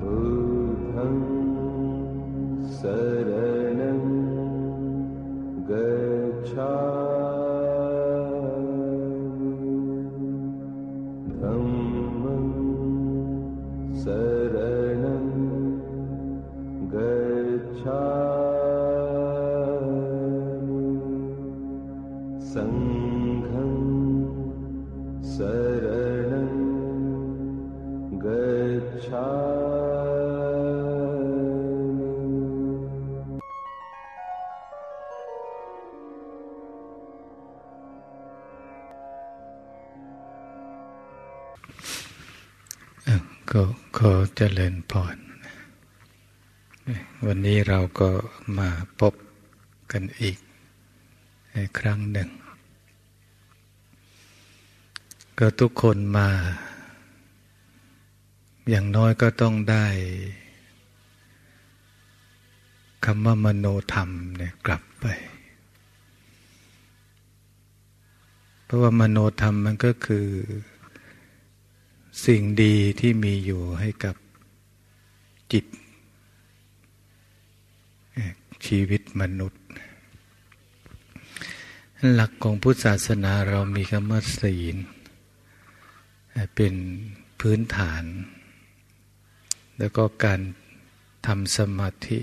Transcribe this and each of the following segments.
बुधं सर จริญพร วันนี้เราก็มาพบกันอีกครั้งหนึ่ง ก็ทุกคนมา อย่างน้อยก็ต้องได้คำว่ามโนธรรมเนี่ยกลับไป เพราะว่ามโนธรรมมันก็คือสิ่งดีที่มีอยู่ให้กับ จิต ชีวิตมนุษย์ หลักของพุทธศาสนาเรามีคำว่าศีลเอ่อเป็นพื้นฐาน แล้วก็การทำสมาธิ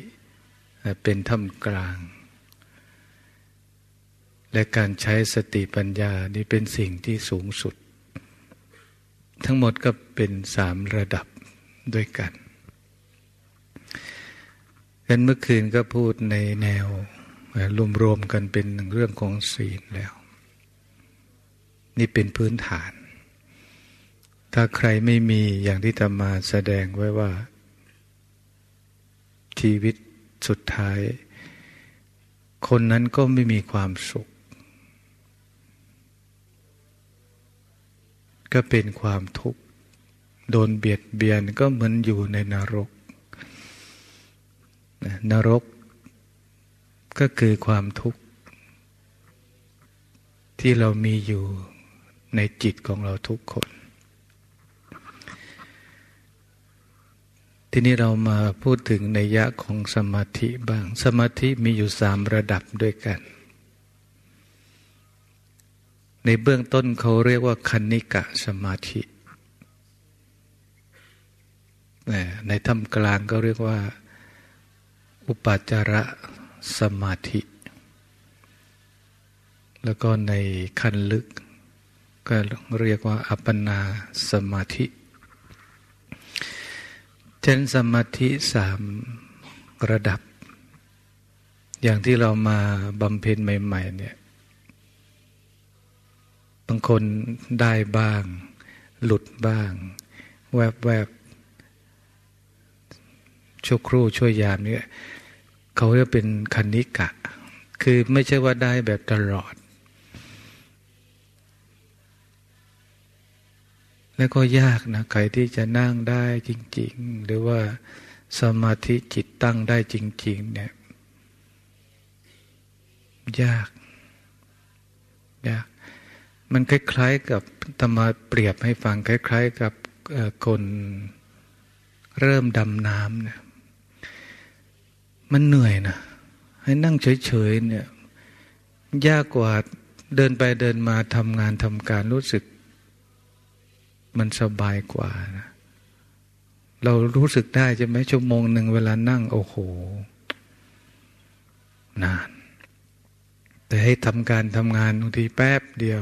เอ่อเป็นท่ามกลาง และการใช้สติปัญญานี่เป็นสิ่งที่สูงสุด ทั้งหมดก็เป็นสามระดับด้วยกัน กันเมื่อคืนก็พูดในแนวรวมๆกันเป็นเรื่องของศีลแล้ว นี่เป็นพื้นฐาน ถ้าใครไม่มีอย่างที่ธรรมาแสดงไว้ว่า ชีวิตสุดท้าย คนนั้นก็ไม่มีความสุข ก็เป็นความทุกข์ โดนเบียดเบียนก็เหมือนอยู่ในนรก นรกก็คือความทุกข์ ที่เรามีอยู่ในจิตของเราทุกคน ทีนี้เรามาพูดถึงในยะของสมาธิบ้าง สมาธิมีอยู่สามระดับด้วยกัน ในเบื้องต้นเขาเรียกว่าคณิกะสมาธิในถ้ำกลางก็เรียกว่า อุปาจาระสมาธิ แล้วก็ในขั้นลึก ก็เรียกว่า อัปปนาสมาธิ เช่นสมาธิสามระดับ อย่างที่เรามาบำเพ็ญใหม่ ๆ เนี่ย บางคนได้บ้าง หลุดบ้าง แวบแวบชั่วครู่ชั่วยามเนี่ย เขาจะเป็นคณิกะ คือไม่ใช่ว่าได้แบบตลอด แล้วก็ยากนะใครที่จะนั่งได้จริง ๆ หรือว่าสมาธิจิตตั้งได้จริง ๆ เนี่ย ยากยาก มันคล้าย ๆ กับตมาเปรียบให้ฟัง คล้าย ๆ กับคนเริ่มดำน้ำเนี่ย มันเหนื่อยนะให้นั่งเฉยๆเนี่ย ยากกว่าเดินไปเดินมาทำงานทำการรู้สึก มันสบายกว่านะเรารู้สึกได้ใช่ไหมชั่วโมงหนึ่งเวลานั่ง โอ้โห นาน แต่ให้ทำการทำงานบางทีแป๊บเดียว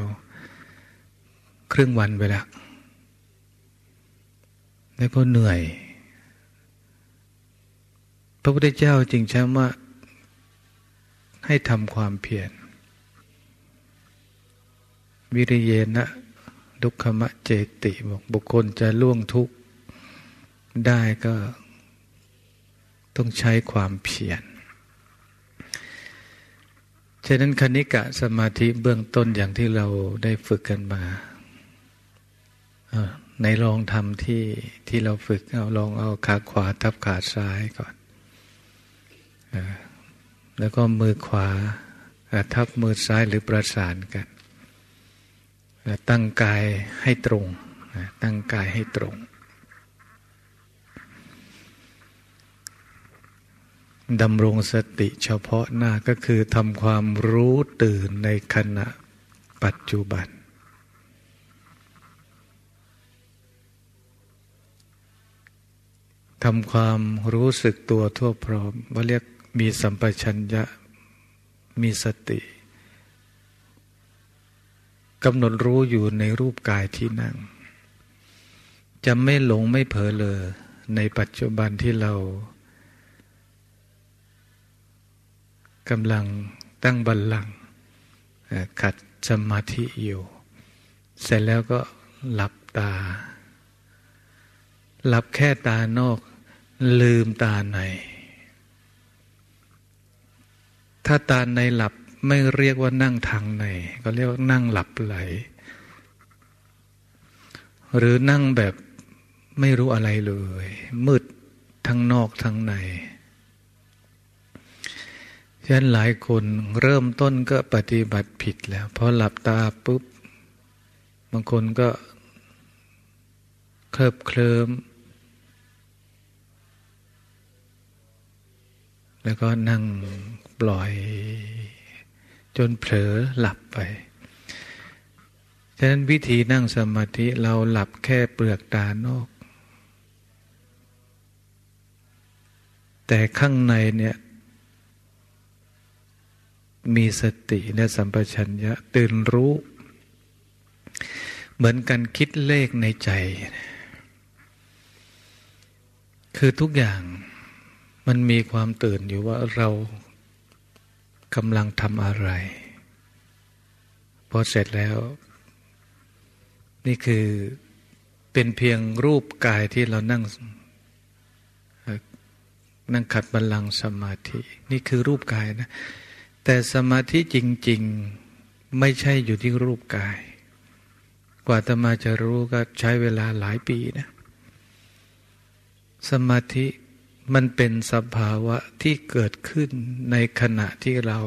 ครึ่งวันไปแล้วแล้วก็เหนื่อย ระพุทธเจ้าจริงใช่ว่าให้ทำความเพียรวิริเยนะดุขมะเจติบอกบุคคลจะล่วงทุกข์ได้ก็ต้องใช้ความเพียร ฉะนั้นคณิกะสมาธิเบื้องต้นอย่างที่เราได้ฝึกกันมา ในลองทำที่ที่เราฝึกเอาลองเอาขาขวาทับขาซ้ายก่อน แล้วก็มือขวาทับมือซ้ายหรือประสานกัน ตั้งกายให้ตรง ตั้งกายให้ตรง ดำรงสติเฉพาะหน้าก็คือทำความรู้ตื่นในขณะปัจจุบันทำความรู้สึกตัวทั่วพร้อมว่าเรียก มีสัมปชัญญะ มีสติกำหนดรู้อยู่ในรูปกายที่นั่ง จะไม่หลงไม่เผลอเลยในปัจจุบันที่เรากำลังตั้งบัลลังก์ขัดสมาธิอยู่ เสร็จแล้วก็หลับตา หลับแค่ตานอก ลืมตาใน ถ้าตาในหลับไม่เรียกว่านั่งทางในก็เรียกว่านั่งหลับไหล หรือนั่งแบบไม่รู้อะไรเลย มืดทั้งนอกทั้งในฉะนั้นหลายคนเริ่มต้นก็ปฏิบัติผิดแล้วพอหลับตาปุ๊บบางคนก็เคลิบเคลิ้มแล้วก็นั่ง ปล่อย จนเผลอหลับไป ฉะนั้นวิธีนั่งสมาธิเราหลับแค่เปลือกตานอก แต่ข้างในเนี่ยมีสติและสัมปชัญญะตื่นรู้ เหมือนกันคิดเลขในใจ คือทุกอย่างมันมีความตื่นอยู่ว่าเรา กำลังทำอะไร พอเสร็จแล้ว นี่คือเป็นเพียงรูปกายที่เรานั่งนั่งขัดบัลลังก์สมาธิ นี่คือรูปกายนะ แต่สมาธิจริง ๆ ไม่ใช่อยู่ที่รูปกาย กว่าตมาจะรู้ก็ใช้เวลาหลายปีนะ สมาธิ มันเป็นสภาวะที่เกิดขึ้นในขณะที่เรา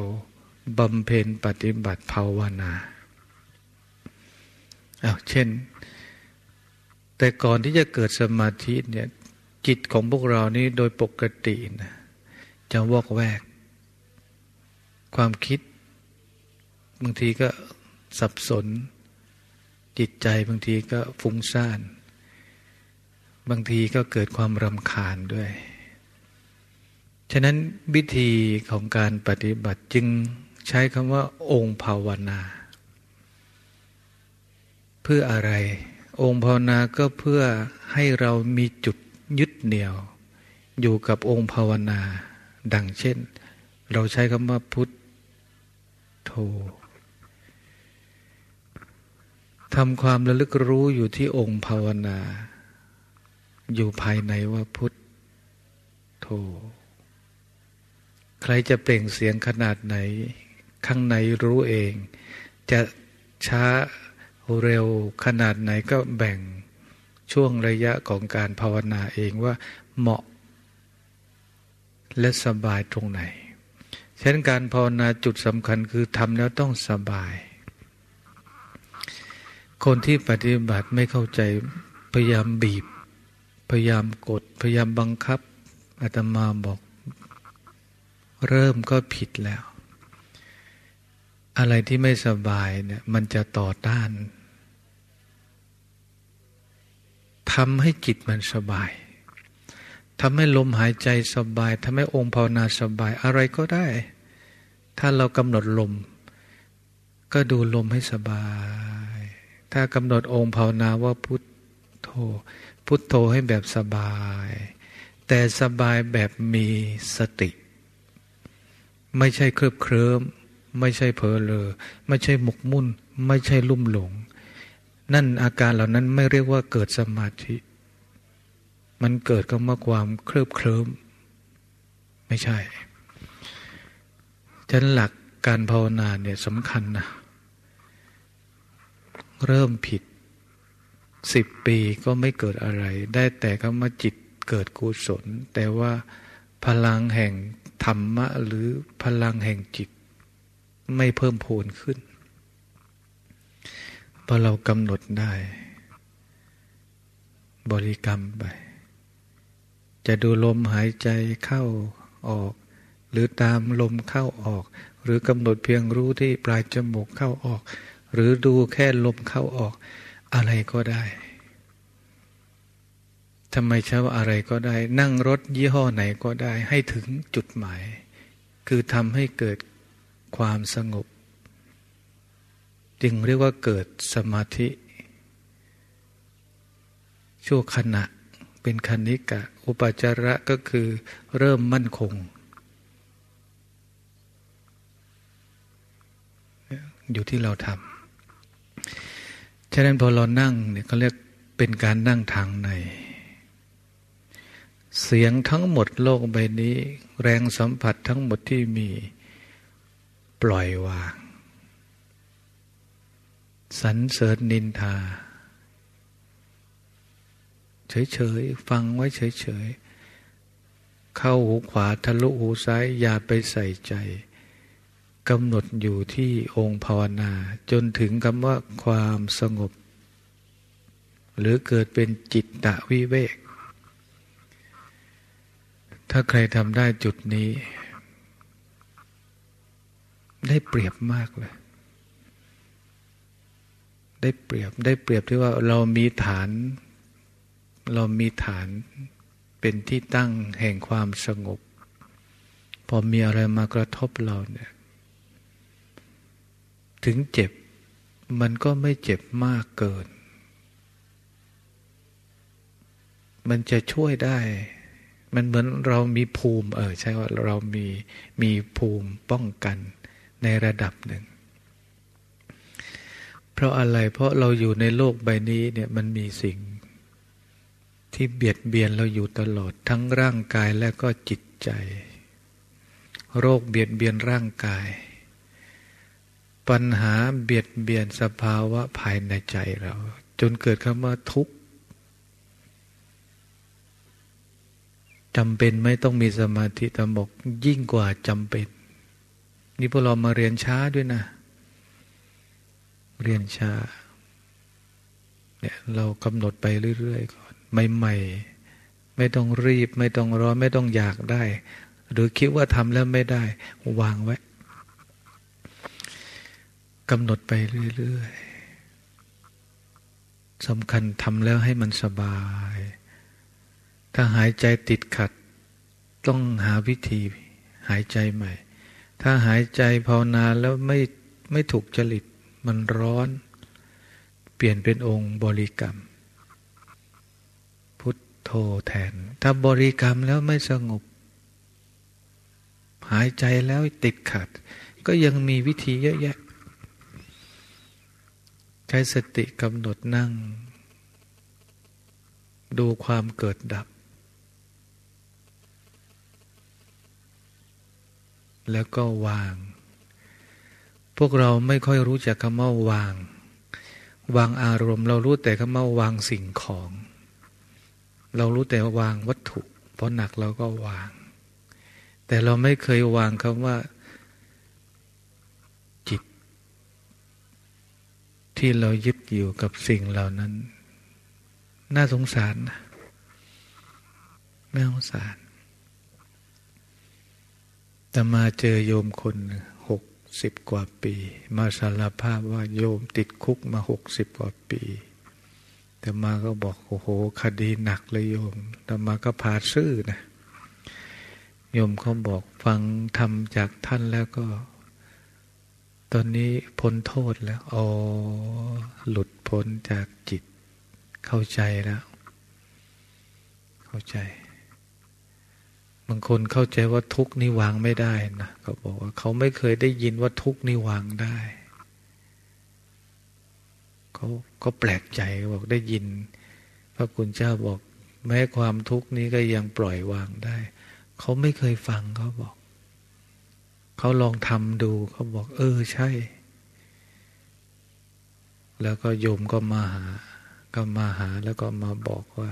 บำเพ็ญปฏิบัติภาวนาเอาเช่น แต่ก่อนที่จะเกิดสมาธิเนี่ยจิตของพวกเรานี่โดยปกตินะจะวอกแวก ความคิด บางทีก็สับสน จิตใจบางทีก็ฟุ้งซ่าน บางทีก็เกิดความรำคาญด้วย ฉะนั้นวิธีของการปฏิบัติจึงใช้คำว่า องค์ภาวนา เพื่ออะไร องค์ภาวนาก็เพื่อให้เรามีจุดยึดเหนี่ยว อยู่กับองค์ภาวนา ดังเช่น เราใช้คำว่าพุทธโธทำความระลึกรู้อยู่ที่องค์ภาวนา อยู่ภายในว่าพุทโธ ใครจะเปล่งเสียงขนาดไหน ข้างในรู้เอง จะช้าเร็วขนาดไหนก็แบ่งช่วงระยะของการภาวนาเองว่าเหมาะ และสบายตรงไหนฉะนั้นการภาวนาจุดสำคัญคือทำแล้วต้องสบาย คนที่ปฏิบัติไม่เข้าใจพยายามบีบ พยายามกด พยายามบังคับอาตมาบอก เริ่มก็ผิดแล้ว อะไรที่ไม่สบายเนี่ยมันจะต่อต้านทำให้จิตมันสบายทำให้ลมหายใจสบายทำให้องค์ภาวนาสบายอะไรก็ได้ ถ้าเรากำหนดลม ก็ดูลมให้สบาย ถ้ากำหนดองค์ภาวนาว่าพุทโธ พุทโธให้แบบสบาย แต่สบายแบบมีสติ ไม่ใช่เคลิบเคลิ้มไม่ใช่เผลอเลอไม่ใช่หมกมุ่น ไม่ใช่ลุ่มหลง นั่นอาการเหล่านั้นไม่เรียกว่าเกิดสมาธิ มันเกิดก็มาความเคลิบเคลิ้มไม่ใช่ฉะนั้นหลักการภาวนาเนี่ยสำคัญนะเริ่มผิดสิบปีก็ไม่เกิดอะไร ได้แต่ก็มาจิตเกิดกุศลแต่ว่า พลังแห่งธรรมะ หรือพลังแห่งจิต ไม่เพิ่มพูนขึ้นพอเรากำหนดได้ บริกรรมไป จะดูลมหายใจเข้าออก หรือตามลมเข้าออก หรือกำหนดเพียงรู้ที่ปลายจมูกเข้าออก หรือดูแค่ลมเข้าออก อะไรก็ได้ ทำไมใช้ว่าอะไรก็ได้ นั่งรถยี่ห้อไหนก็ได้ ให้ถึงจุดหมาย คือทำให้เกิดความสงบ จึงเรียกว่าเกิดสมาธิ ชั่วขณะเป็นคณิกะ อุปจาระก็คือเริ่มมั่นคง อยู่ที่เราทำฉะนั้นพอเรานั่งเนี่ยเขาเรียกเป็นการนั่งทางใน เสียงทั้งหมดโลกใบนี้ แรงสัมผัสทั้งหมดที่มีปล่อยวาง สรรเสริญนินทา เฉยๆ ฟังไว้เฉยๆ เข้าหูขวาทะลุหูซ้ายอย่าไปใส่ใจกำหนดอยู่ที่องค์ภาวนา จนถึงคำว่าความสงบ หรือเกิดเป็นจิตตะวิเวก ถ้าใครทำได้จุดนี้ ได้เปรียบมากเลย ได้เปรียบได้เปรียบที่ว่าเรามีฐาน เรามีฐานเป็นที่ตั้งแห่งความสงบ พอมีอะไรมากระทบเราเนี่ย ถึงเจ็บมันก็ไม่เจ็บมากเกิน มันจะช่วยได้ มันเหมือนเรามีภูมิ เออใช่ว่าเรามีมีภูมิป้องกันในระดับหนึ่ง เพราะอะไรเพราะเราอยู่ในโลกใบนี้เนี่ยมันมีสิ่ง ที่เบียดเบียนเราอยู่ตลอดทั้งร่างกายและก็จิตใจ โรคเบียดเบียนร่างกาย ปัญหาเบียดเบียนสภาวะภายในใจเรา จนเกิดคำว่าทุกข์ จำเป็นไม่ต้องมีสมาธิตามกยิ่งกว่าจำเป็น นี่พวกเรามาเรียนช้าด้วยนะ เรียนช้าเนี่ยเรากำหนดไปเรื่อยๆก่อนใหม่ๆ ไม่ต้องรีบ ไม่ต้องรอไม่ต้องอยากได้ หรือคิดว่าทำแล้วไม่ได้ วางไว้กำหนดไปเรื่อยๆสำคัญทำแล้วให้มันสบาย ถ้าหายใจติดขัด ต้องหาวิธีหายใจใหม่ ถ้าหายใจภาวนาแล้วไม่ไม่ถูกจริตมันร้อน เปลี่ยนเป็นองค์บริกรรม พุทโธแทน ถ้าบริกรรมแล้วไม่สงบ หายใจแล้วติดขัด ก็ยังมีวิธีเยอะแยะ ใช้สติกำหนดนั่ง ดูความเกิดดับ แล้วก็วาง พวกเราไม่ค่อยรู้จักคำว่าวาง วางอารมณ์ เรารู้แต่คำว่าวางสิ่งของ เรารู้แต่วางวัตถุ เพราะหนักเราก็วาง แต่เราไม่เคยวางคำว่า จิต ที่เรายึดอยู่กับสิ่งเหล่านั้น น่าสงสารนะน่าสงสาร ตมาเจอโยมคนหกสิบกว่าปี มาสารภาพว่าโยมติดคุกมาหกสิบกว่าปีแต่มาก็บอกโอ้โห คดีหนักเลยโยมแต่มาก็พาซื่อนะโยมเขาบอกฟังทำจากท่านแล้วก็ ตอนนี้พ้นโทษแล้วอ๋อหลุดพ้นจากจิต เข้าใจแล้ว เข้าใจ บางคนเข้าใจว่าทุกนี่วางไม่ได้นะเขาบอกว่าเขาไม่เคยได้ยินว่าทุกนี่วางได้เขาก็แปลกใจบอกได้ยิน พระคุณเจ้าบอก แม้ความทุกข์นี้ก็ยังปล่อยวางได้ เขาไม่เคยฟังเขาบอก เขาลองทำดูเขาบอก เออใช่ แล้วก็โยมก็มาหา ก็มาหาแล้วก็มาบอกว่า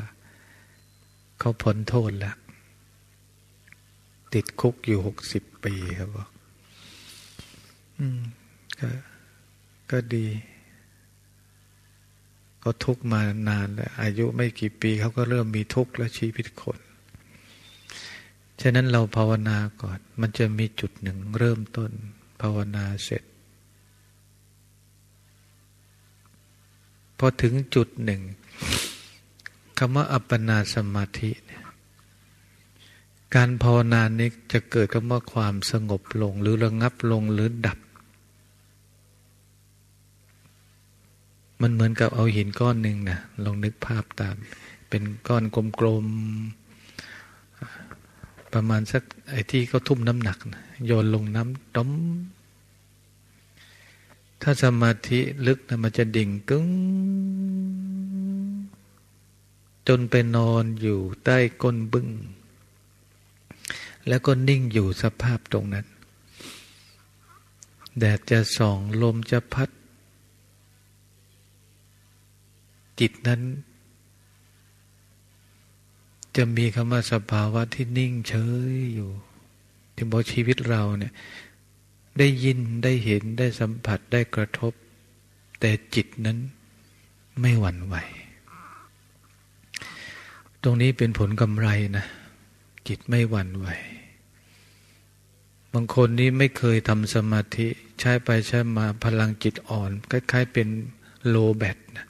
เขาพ้นโทษแล้ว ติดคุกอยู่หกสิบปีครับบอกอืมก็ก็ดีเขาทุกมานานแล้วอายุไม่กี่ปีเขาก็เริ่มมีทุกข์แล้วชีวิตคน ฉะนั้นเราภาวนาก่อน มันจะมีจุดหนึ่งเริ่มต้น ภาวนาเสร็จ พอถึงจุดหนึ่งคำว่าอัปปนาสมาธิเนี่ย การภาวนานี้จะเกิดคำว่าความสงบลง หรือระงับลงหรือดับ มันเหมือนกับเอาหินก้อนหนึ่งนะลองนึกภาพตาม เป็นก้อนกลมๆ ประมาณสักไอ้ที่เขาทุ่มน้ำหนักนะโยนลงน้ำต้มถ้าสมาธิลึกนะมันจะดิ่งกึ้ง จนไปนอนอยู่ใต้ก้นบึ้ง แล้วก็นิ่งอยู่สภาพตรงนั้น แดดจะส่องลมจะพัด จิตนั้น จะมีคำว่าสภาวะที่นิ่งเฉยอยู่ ที่บอกชีวิตเราเนี่ย ได้ยินได้เห็นได้สัมผัสได้กระทบ แต่จิตนั้นไม่หวั่นไหว ตรงนี้เป็นผลกำไรนะจิตไม่หวั่นไหว บางคนนี้ไม่เคยทำสมาธิ ใช้ไปใช้มาพลังจิตอ่อน คล้าย ๆ เป็นโลแบตนะ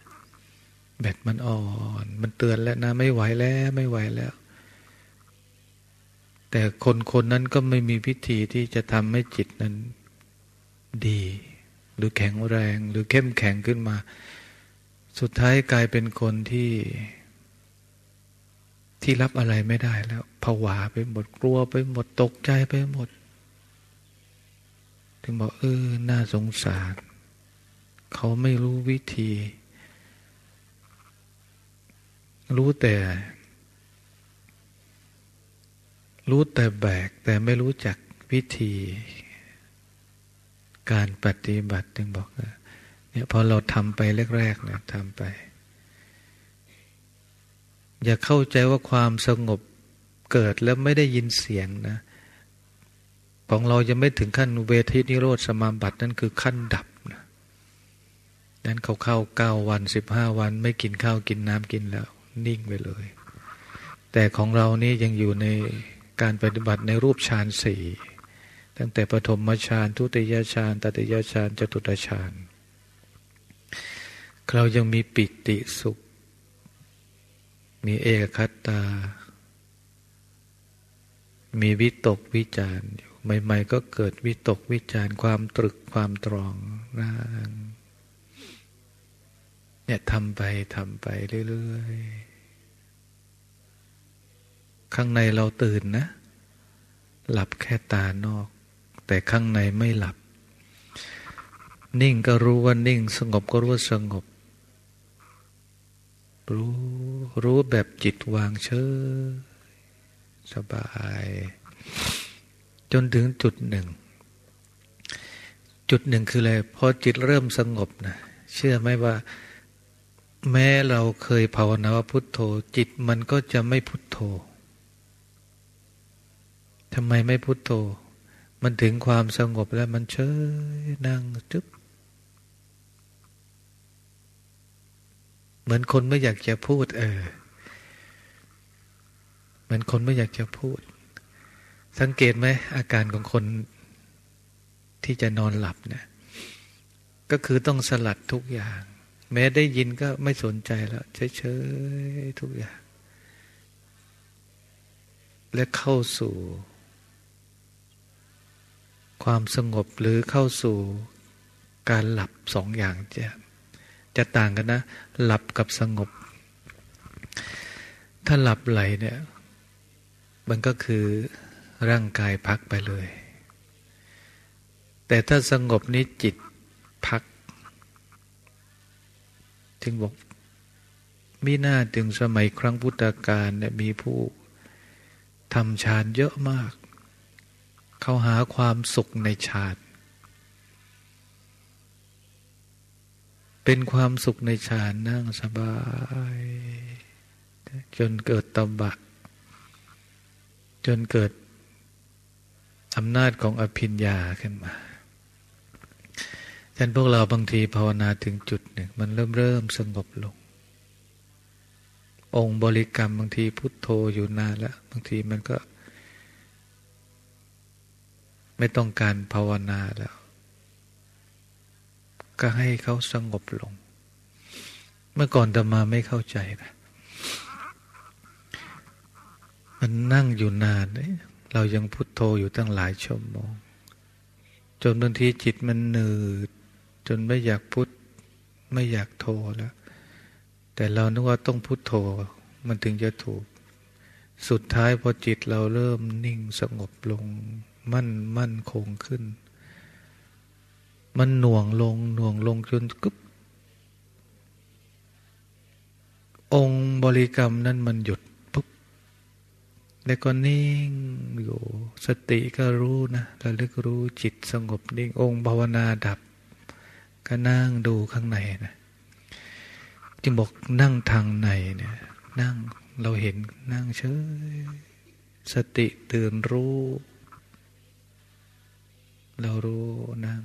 แบตมันอ่อน มันเตือนแล้วนะ ไม่ไหวแล้วไม่ไหวแล้ว แต่คนคนนั้นก็ไม่มีพิธีที่จะทำให้จิตนั้นดี หรือแข็งแรง หรือเข้มแข็งขึ้นมา สุดท้ายกลายเป็นคนที่ ที่รับอะไรไม่ได้แล้วผวาไปหมดกลัวไปหมดตกใจไปหมด ถึงบอกเออน่าสงสาร เขาไม่รู้วิธี รู้แต่ รู้แต่แบก แต่ไม่รู้จักวิธี การปฏิบัติถึงบอกเนี่ยพอเราทำไปแรกๆเนี่ยทำไป อย่าเข้าใจว่าความสงบเกิดแล้วไม่ได้ยินเสียงนะ ของเราจะไม่ถึงขั้นเวทีนิโรธสมาบัตินั่นคือขั้นดับนะนั้นเขาเข้าเก้าวันสิบห้าวัน ไม่กินข้าวกินน้ำกินแล้ว นิ่งไปเลย แต่ของเรานี่ยังอยู่ในการปฏิบัติในรูปฌานสี่ตั้งแต่ปฐมฌานทุติยฌานตติยฌานจตุตฌานเรายังมีปิติสุข มีเอกคัตตา มีวิตกวิจารอยู่ ใหม่ ๆ ก็เกิดวิตกวิจารความตรึกความตรองนะเนี่ยทำไปทำไปเรื่อยๆ ข้างในเราตื่นนะ หลับแค่ตานอก แต่ข้างในไม่หลับ นิ่งก็รู้ว่านิ่ง สงบก็รู้ว่าสงบ รู้รู้แบบจิตวางเฉยสบาย จนถึงจุดหนึ่ง จุดหนึ่งคืออะไรพอจิตเริ่มสงบนะเชื่อไหมว่า แม้เราเคยภาวนาว่าพุทโธ จิตมันก็จะไม่พุทโธทำไมไม่พุทโธ มันถึงความสงบแล้วมันเฉยนั่งจึ๊บเหมือนคนไม่อยากจะพูด เออ เหมือนคนไม่อยากจะพูด สังเกตไหมอาการของคนที่จะนอนหลับเนี่ยก็คือต้องสลัดทุกอย่าง แม้ได้ยินก็ไม่สนใจแล้วเฉยๆทุกอย่าง และเข้าสู่ ความสงบหรือเข้าสู่การหลับสองอย่างจะจะต่างกันนะ หลับกับสงบ ถ้าหลับไหลเนี่ย มันก็คือ ร่างกายพักไปเลย แต่ถ้าสงบนี้จิตพัก ถึงบอกมีหน้าถึงสมัยครั้งพุทธกาลเนี่ยมีผู้ทำฌานเยอะมาก เขาหาความสุขในฌานเป็นความสุขในฌานนั่งสบาย จนเกิดตบะ จนเกิด อำนาจของอภิญญาขึ้นมาฉะนั้นพวกเราบางทีภาวนาถึงจุดหนึ่ง มันเริ่มเริ่มสงบลง องค์บริกรรมบางทีพุทโธอยู่นานแล้ว บางทีมันก็ ไม่ต้องการภาวนาแล้ว ก็ให้เขาสงบลง เมื่อก่อนตมาไม่เข้าใจนะมันนั่งอยู่นาน เรายังพุโทโธอยู่ตั้งหลายชั่วโมง จนบางทีจิตมันหนืด จนไม่อยากพุทไม่อยากโทแล้ว แต่เรานึกว่าต้องพุทโธมันถึงจะถูก สุดท้ายพอจิตเราเริ่มนิ่งสงบลง มั่นมั่นคงขึ้น มันหน่วงลงหน่วงลงจนกึบองค์บริกรรมนั้นมันหยุด แล้วก็นิ่งอยู่สติก็รู้นะระลึกรู้จิตสงบนิ่งองค์ภาวนาดับ ก็นั่งดูข้างในนะจึงบอกนั่งทางในเนี่ยนั่งเราเห็นนั่งเฉยสติตื่นรู้ เรารู้นั่ง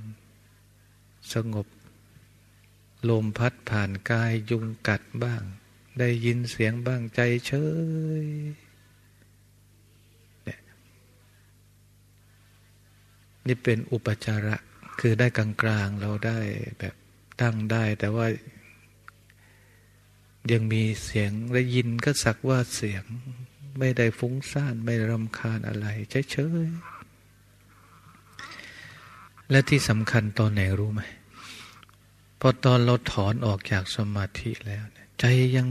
สงบ ลมพัดผ่านกายยุงกัดบ้าง ได้ยินเสียงบ้างใจเฉย นี่เป็นอุปจาระคือได้กลางๆเราได้แบบตั้งได้ แต่ว่า ยังมีเสียงได้ยินก็สักว่าเสียง ไม่ได้ฟุ้งซ่านไม่รำคาญอะไรเฉยๆและที่สำคัญตอนไหนรู้ไหมพอตอนเราถอนออกจากสมาธิแล้วใจยัง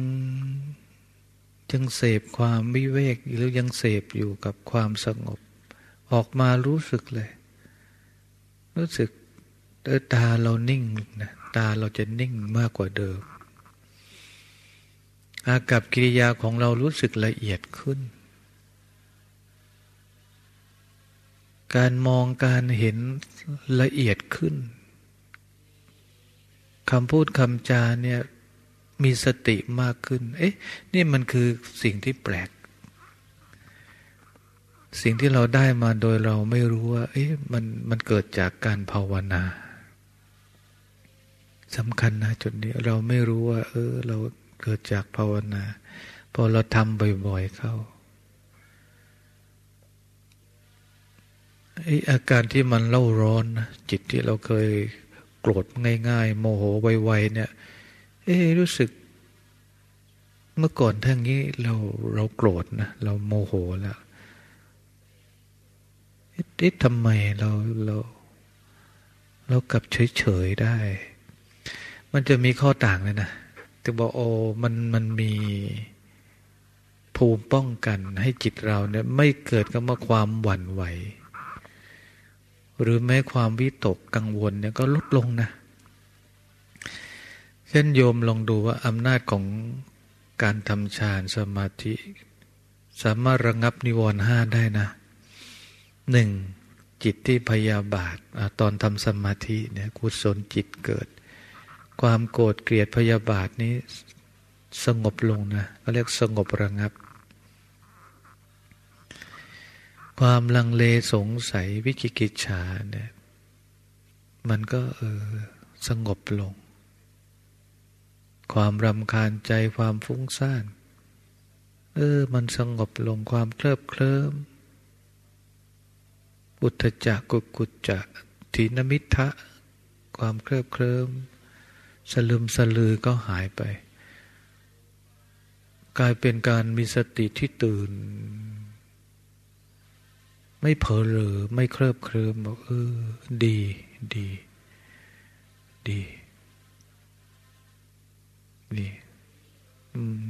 ยังเสพความวิเวกหรือยังเสพอยู่กับความสงบ ออกมารู้สึกเลย รู้สึกตาเรานิ่งนะตาเราจะนิ่งมากกว่าเดิม อากับกิริยาของเรารู้สึกละเอียดขึ้น การมองการเห็นละเอียดขึ้นคำพูดคำจาเนี่ยมีสติมากขึ้น เอ๊ะ นี่มันคือสิ่งที่แปลก สิ่งที่เราได้มาโดยเราไม่รู้ว่า เอ๊ะมันมันเกิดจากการภาวนาสำคัญนะจุดนี้เราไม่รู้ว่า เออ เราเกิดจากภาวนา พอเราทำบ่อยๆเข้าไออาการที่มันเล่าร้อนนะจิตที่เราเคยโกรธง่าย ๆ โมโหไวๆเนี่ย เอ๊รู้สึก เมื่อก่อนทั้งนี้เราเราโกรธนะเราโมโหแล้ว เอ๊ะทำไมเราเราเรากลับเฉยๆได้ มันจะมีข้อต่างเลยนะจะบอกโอ้มันมันมีภูมิป้องกันให้จิตเราเนี่ย ไม่เกิดกับมาความหวั่นไหว หรือแม้ความวิตกกังวลเนี่ยก็ลดลงนะ เช่นโยมลองดูว่าอำนาจของการทำฌานสมาธิ สามารถระงับนิวรณ์ห้าได้นะ หนึ่งจิตที่พยาบาทตอนทำสมาธิเนี่ยกุศลจิตเกิด ความโกรธเกลียดพยาบาทนี้สงบลงนะก็เรียกสงบระงับ ความลังเลสงสัยวิจิกิจฉาเนี่ยมันก็เออสงบลง ความรำคาญใจความฟุ้งซ่าน เออ มันสงบลงความเคลิบเคลิ้ม อุทจักกุกุจจะถีนมิทะความเคลิบเคลิ้มสลืมสลือก็หายไป กลายเป็นการมีสติที่ตื่น ไม่เผลอเลยไม่เคลิบเคลิ้มบอกเออดีดีดีดีอืม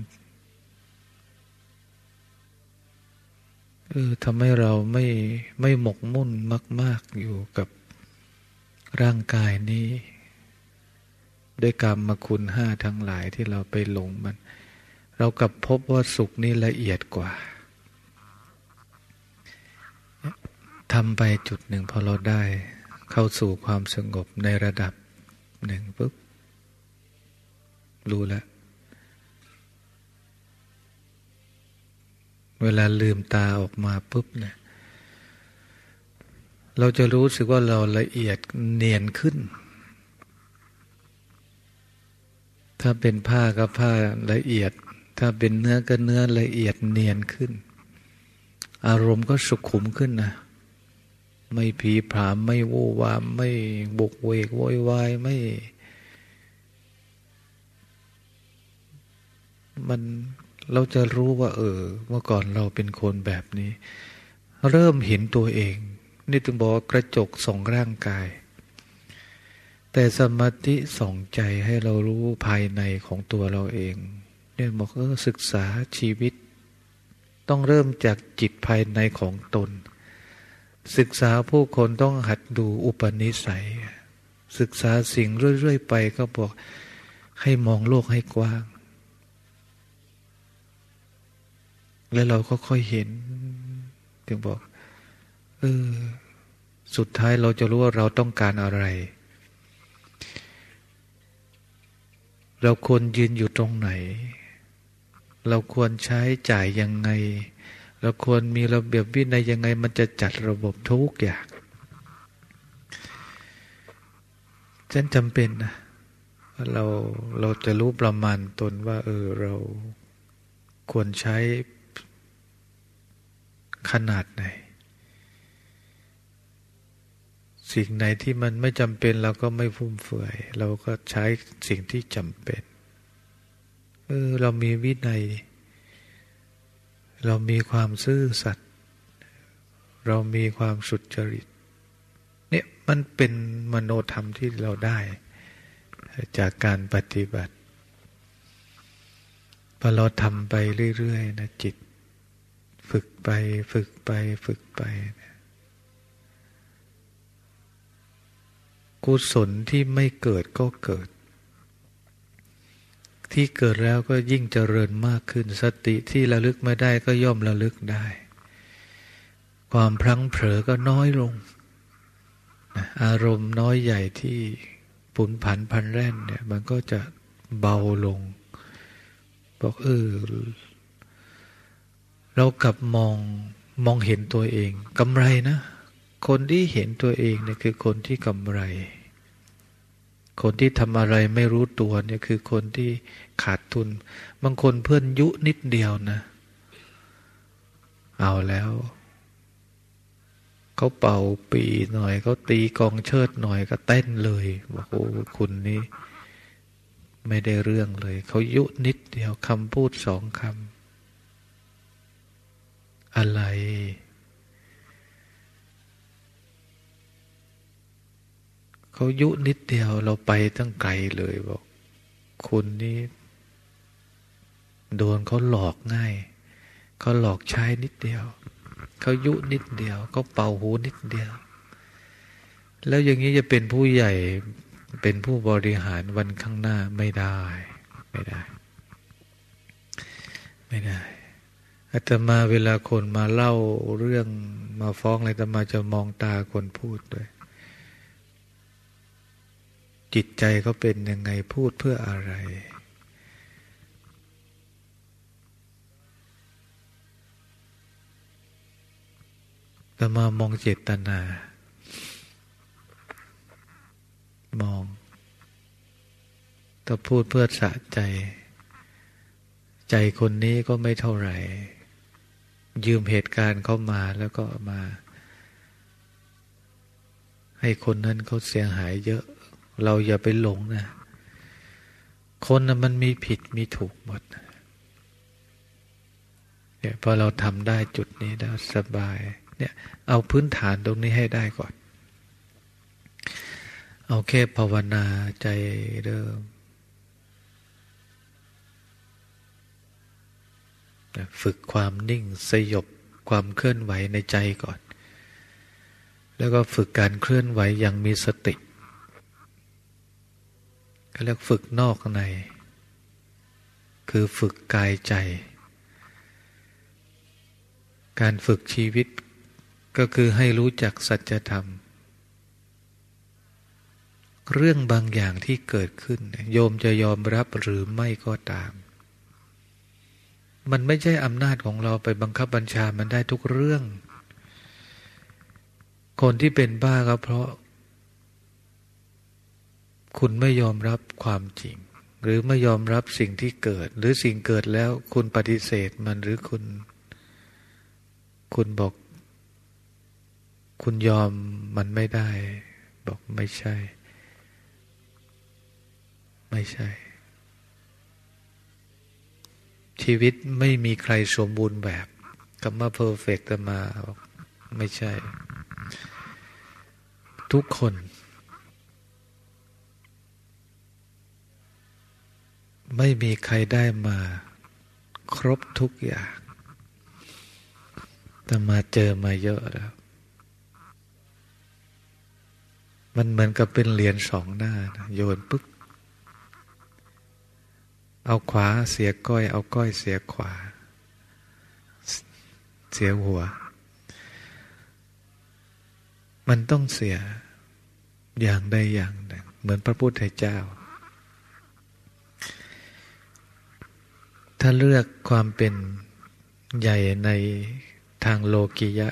เออทำให้เราไม่ไม่หมกมุ่นมาก ๆอยู่กับร่างกายนี้ ด้วยกรรมมาคุณห้าทั้งหลายที่เราไปหลงมัน เรากลับพบว่าสุขนี้ละเอียดกว่าทำไปจุดหนึ่งพอเราได้เข้าสู่ความสงบในระดับหนึ่งปุ๊บรู้แล้ว เวลาลืมตาออกมาปุ๊บเนี่ย เราจะรู้สึกว่าเราละเอียดเนียนขึ้น ถ้าเป็นผ้าก็ผ้าละเอียด ถ้าเป็นเนื้อก็เนื้อละเอียดเนียนขึ้น อารมณ์ก็สุขุมขึ้นนะไม่ผีผามไม่วู่วาม ไม่บุกเวกโวยวายไม่ มัน เราจะรู้ว่า เออ เมื่อก่อนเราเป็นคนแบบนี้ เริ่มเห็นตัวเอง นี่ถึงบอกกระจกส่องร่างกาย แต่สมาธิส่องใจให้เรารู้ภายในของตัวเราเอง เนี่ยบอกเออศึกษาชีวิต ต้องเริ่มจากจิตภายในของตน ศึกษาผู้คนต้องหัดดูอุปนิสัย ศึกษาสิ่งเรื่อยๆไปก็บอกให้มองโลกให้กว้าง แล้วเราก็ค่อยเห็น ถึงบอก เออ สุดท้ายเราจะรู้ว่าเราต้องการอะไร เราควรยืนอยู่ตรงไหน เราควรใช้จ่ายยังไง เราควรมีระเบียบวินัยยังไง มันจะจัดระบบทุกอย่างฉันจำเป็นนะเราเราจะรู้ประมาณตนว่า เออ เราควรใช้ ขนาดไหน สิ่งไหนที่มันไม่จำเป็นเราก็ไม่ฟุ่มเฟือย เราก็ใช้สิ่งที่จำเป็นเออเรามีวินัย เรามีความซื่อสัตย์เรามีความสุจริตเนี่ยมันเป็นมโนธรรมที่เราได้ จากการปฏิบัติพอเราทำไปเรื่อย ๆ นะจิต ฝึกไป ฝึกไป ฝึกไปกุศลที่ไม่เกิดก็เกิด ที่เกิดแล้วก็ยิ่งเจริญมากขึ้น สติที่ระลึกไม่ได้ก็ย่อมระลึกได้ ความพลั้งเผลอก็น้อยลง อารมณ์น้อยใหญ่ที่ปุนผันพันแร่นเนี่ย มันก็จะเบาลง บอกเออ เรากลับมองมองเห็นตัวเองกำไรนะ คนที่เห็นตัวเองเนี่ยคือคนที่กำไร คนที่ทำอะไรไม่รู้ตัวเนี่ยคือคนที่ขาดทุน บางคนเพื่อนยุนิดเดียวนะ เอาแล้วเขาเป่าปีหน่อยเขาตีกองเชิดหน่อยก็เต้นเลยบอกโอ้คุณนี้ไม่ได้เรื่องเลย เขายุนิดเดียวคำพูดสองคำ อะไร เขายุนิดเดียวเราไปตั้งไกลเลยบอก คุณนี่โดนเขาหลอกง่าย เขาหลอกใช้นิดเดียว เขายุนิดเดียวเขาเป่าหูนิดเดียว แล้วอย่างนี้จะเป็นผู้ใหญ่เป็นผู้บริหารวันข้างหน้าไม่ได้ ไม่ได้ ไม่ได้ อาตมาเวลาคนมาเล่าเรื่องมาฟ้องอะไรอาตมาจะมองตาคนพูดด้วย จิตใจเขาเป็นยังไงพูดเพื่ออะไรแต่มามองเจตนา มองถ้าพูดเพื่อสะใจ ใจคนนี้ก็ไม่เท่าไหร่ ยืมเหตุการณ์เขามาแล้วก็มา ให้คนนั้นเขาเสียหายเยอะ เราอย่าไปหลงนะ คนนะมันมีผิดมีถูกหมดเนี่ยพอเราทำได้จุดนี้แล้วสบาย เนี่ยเอาพื้นฐานตรงนี้ให้ได้ก่อน เอาแค่ภาวนาใจเริ่ม ฝึกความนิ่งสยบความเคลื่อนไหวในใจก่อน แล้วก็ฝึกการเคลื่อนไหวอย่างมีสติก็เรียกฝึกนอกใน คือฝึกกายใจ การฝึกชีวิตก็คือให้รู้จักสัจธรรม เรื่องบางอย่างที่เกิดขึ้น โยมจะยอมรับหรือไม่ก็ตาม มันไม่ใช่อำนาจของเราไปบังคับบัญชามันได้ทุกเรื่อง คนที่เป็นบ้าก็เพราะ คุณไม่ยอมรับความจริง หรือไม่ยอมรับสิ่งที่เกิด หรือสิ่งเกิดแล้วคุณปฏิเสธมันหรือคุณ คุณบอก คุณยอมมันไม่ได้ บอกไม่ใช่ ไม่ใช่ ชีวิตไม่มีใครสมบูรณ์แบบคำว่าเพอร์เฟกต์มาไม่ใช่ ทุกคนไม่มีใครได้มาครบทุกอย่าง แต่มาเจอมาเยอะแล้ว มันเหมือนกับเป็นเหรียญสองหน้านะโยนปึ๊ก เอาขวาเสียก้อย เอาก้อยเสียขวา เสียหัว มันต้องเสียอย่างใดอย่างหนึ่งเหมือนพระพุทธเจ้า ถ้าเลือกความเป็นใหญ่ในทางโลกิยะ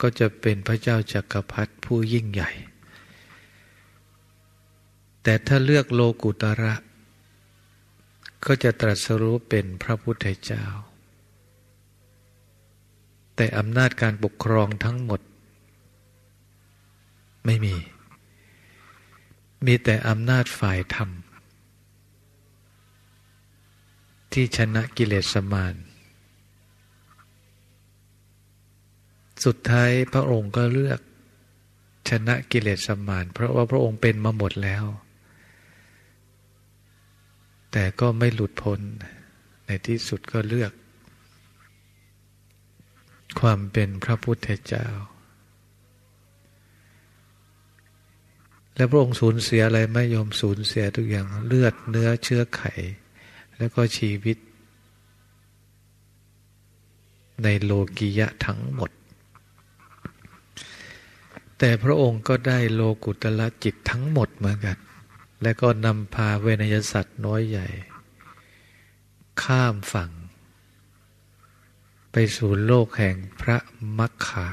ก็จะเป็นพระเจ้าจักรพรรดิผู้ยิ่งใหญ่ แต่ถ้าเลือกโลกุตระ ก็จะตรัสรู้เป็นพระพุทธเจ้า แต่อำนาจการปกครองทั้งหมด ไม่มี มีแต่อำนาจฝ่ายธรรม ที่ชนะกิเลสมานสุดท้ายพระองค์ก็เลือกชนะกิเลสมานเพราะว่าพระองค์เป็นมาหมดแล้ว แต่ก็ไม่หลุดพ้น ในที่สุดก็เลือก ความเป็นพระพุทธเจ้า แล้วพระองค์สูญเสียอะไรไม่ยอมสูญเสียทุกอย่างเลือดเนื้อเชื้อไข แล้วก็ชีวิต ในโลกียะทั้งหมด แต่พระองค์ก็ได้โลกุตละจิตทั้งหมดเหมือนกัน และก็นำพาเวนยสัตว์น้อยใหญ่ ข้ามฝั่ง ไปสู่โลกแห่งพระมัคคา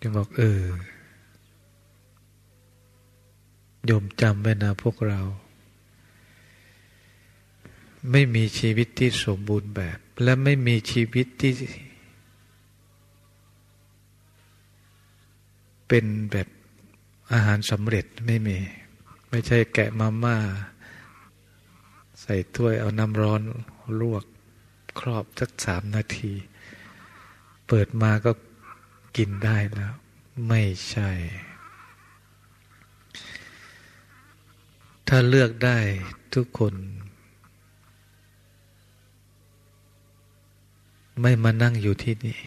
จึงบอกเออโยมจำไว้นะพวกเรา ไม่มีชีวิตที่สมบูรณ์แบบ และไม่มีชีวิตที่ เป็นแบบ อาหารสำเร็จไม่มี ไม่ใช่แกะมาม่า ใส่ถ้วยเอาน้ำร้อนลวกครอบสักสามนาที เปิดมาก็กินได้แล้ว ไม่ใช่ ถ้าเลือกได้ทุกคน ไม่มานั่งอยู่ที่นี่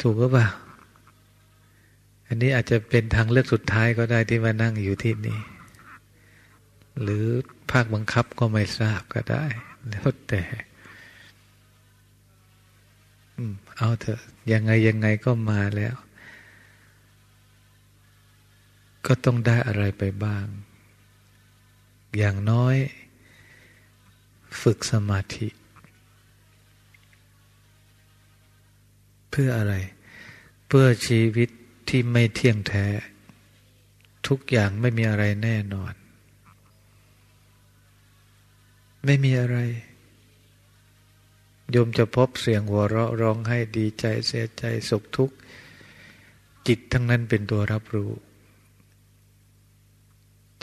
ถูกหรือเปล่า อันนี้อาจจะเป็นทางเลือกสุดท้ายก็ได้ที่มานั่งอยู่ที่นี่ หรือภาคบังคับก็ไม่ทราบก็ได้แล้วแต่เอาเถอะยังไงยังไงก็มาแล้ว ก็ต้องได้อะไรไปบ้าง อย่างน้อย ฝึกสมาธิ เพื่ออะไร เพื่อชีวิตที่ไม่เที่ยงแท้ ทุกอย่างไม่มีอะไรแน่นอน ไม่มีอะไรโยมจะพบเสียงหัวเราะร้องให้ดีใจเสียใจสุขทุกข์ จิตทั้งนั้นเป็นตัวรับรู้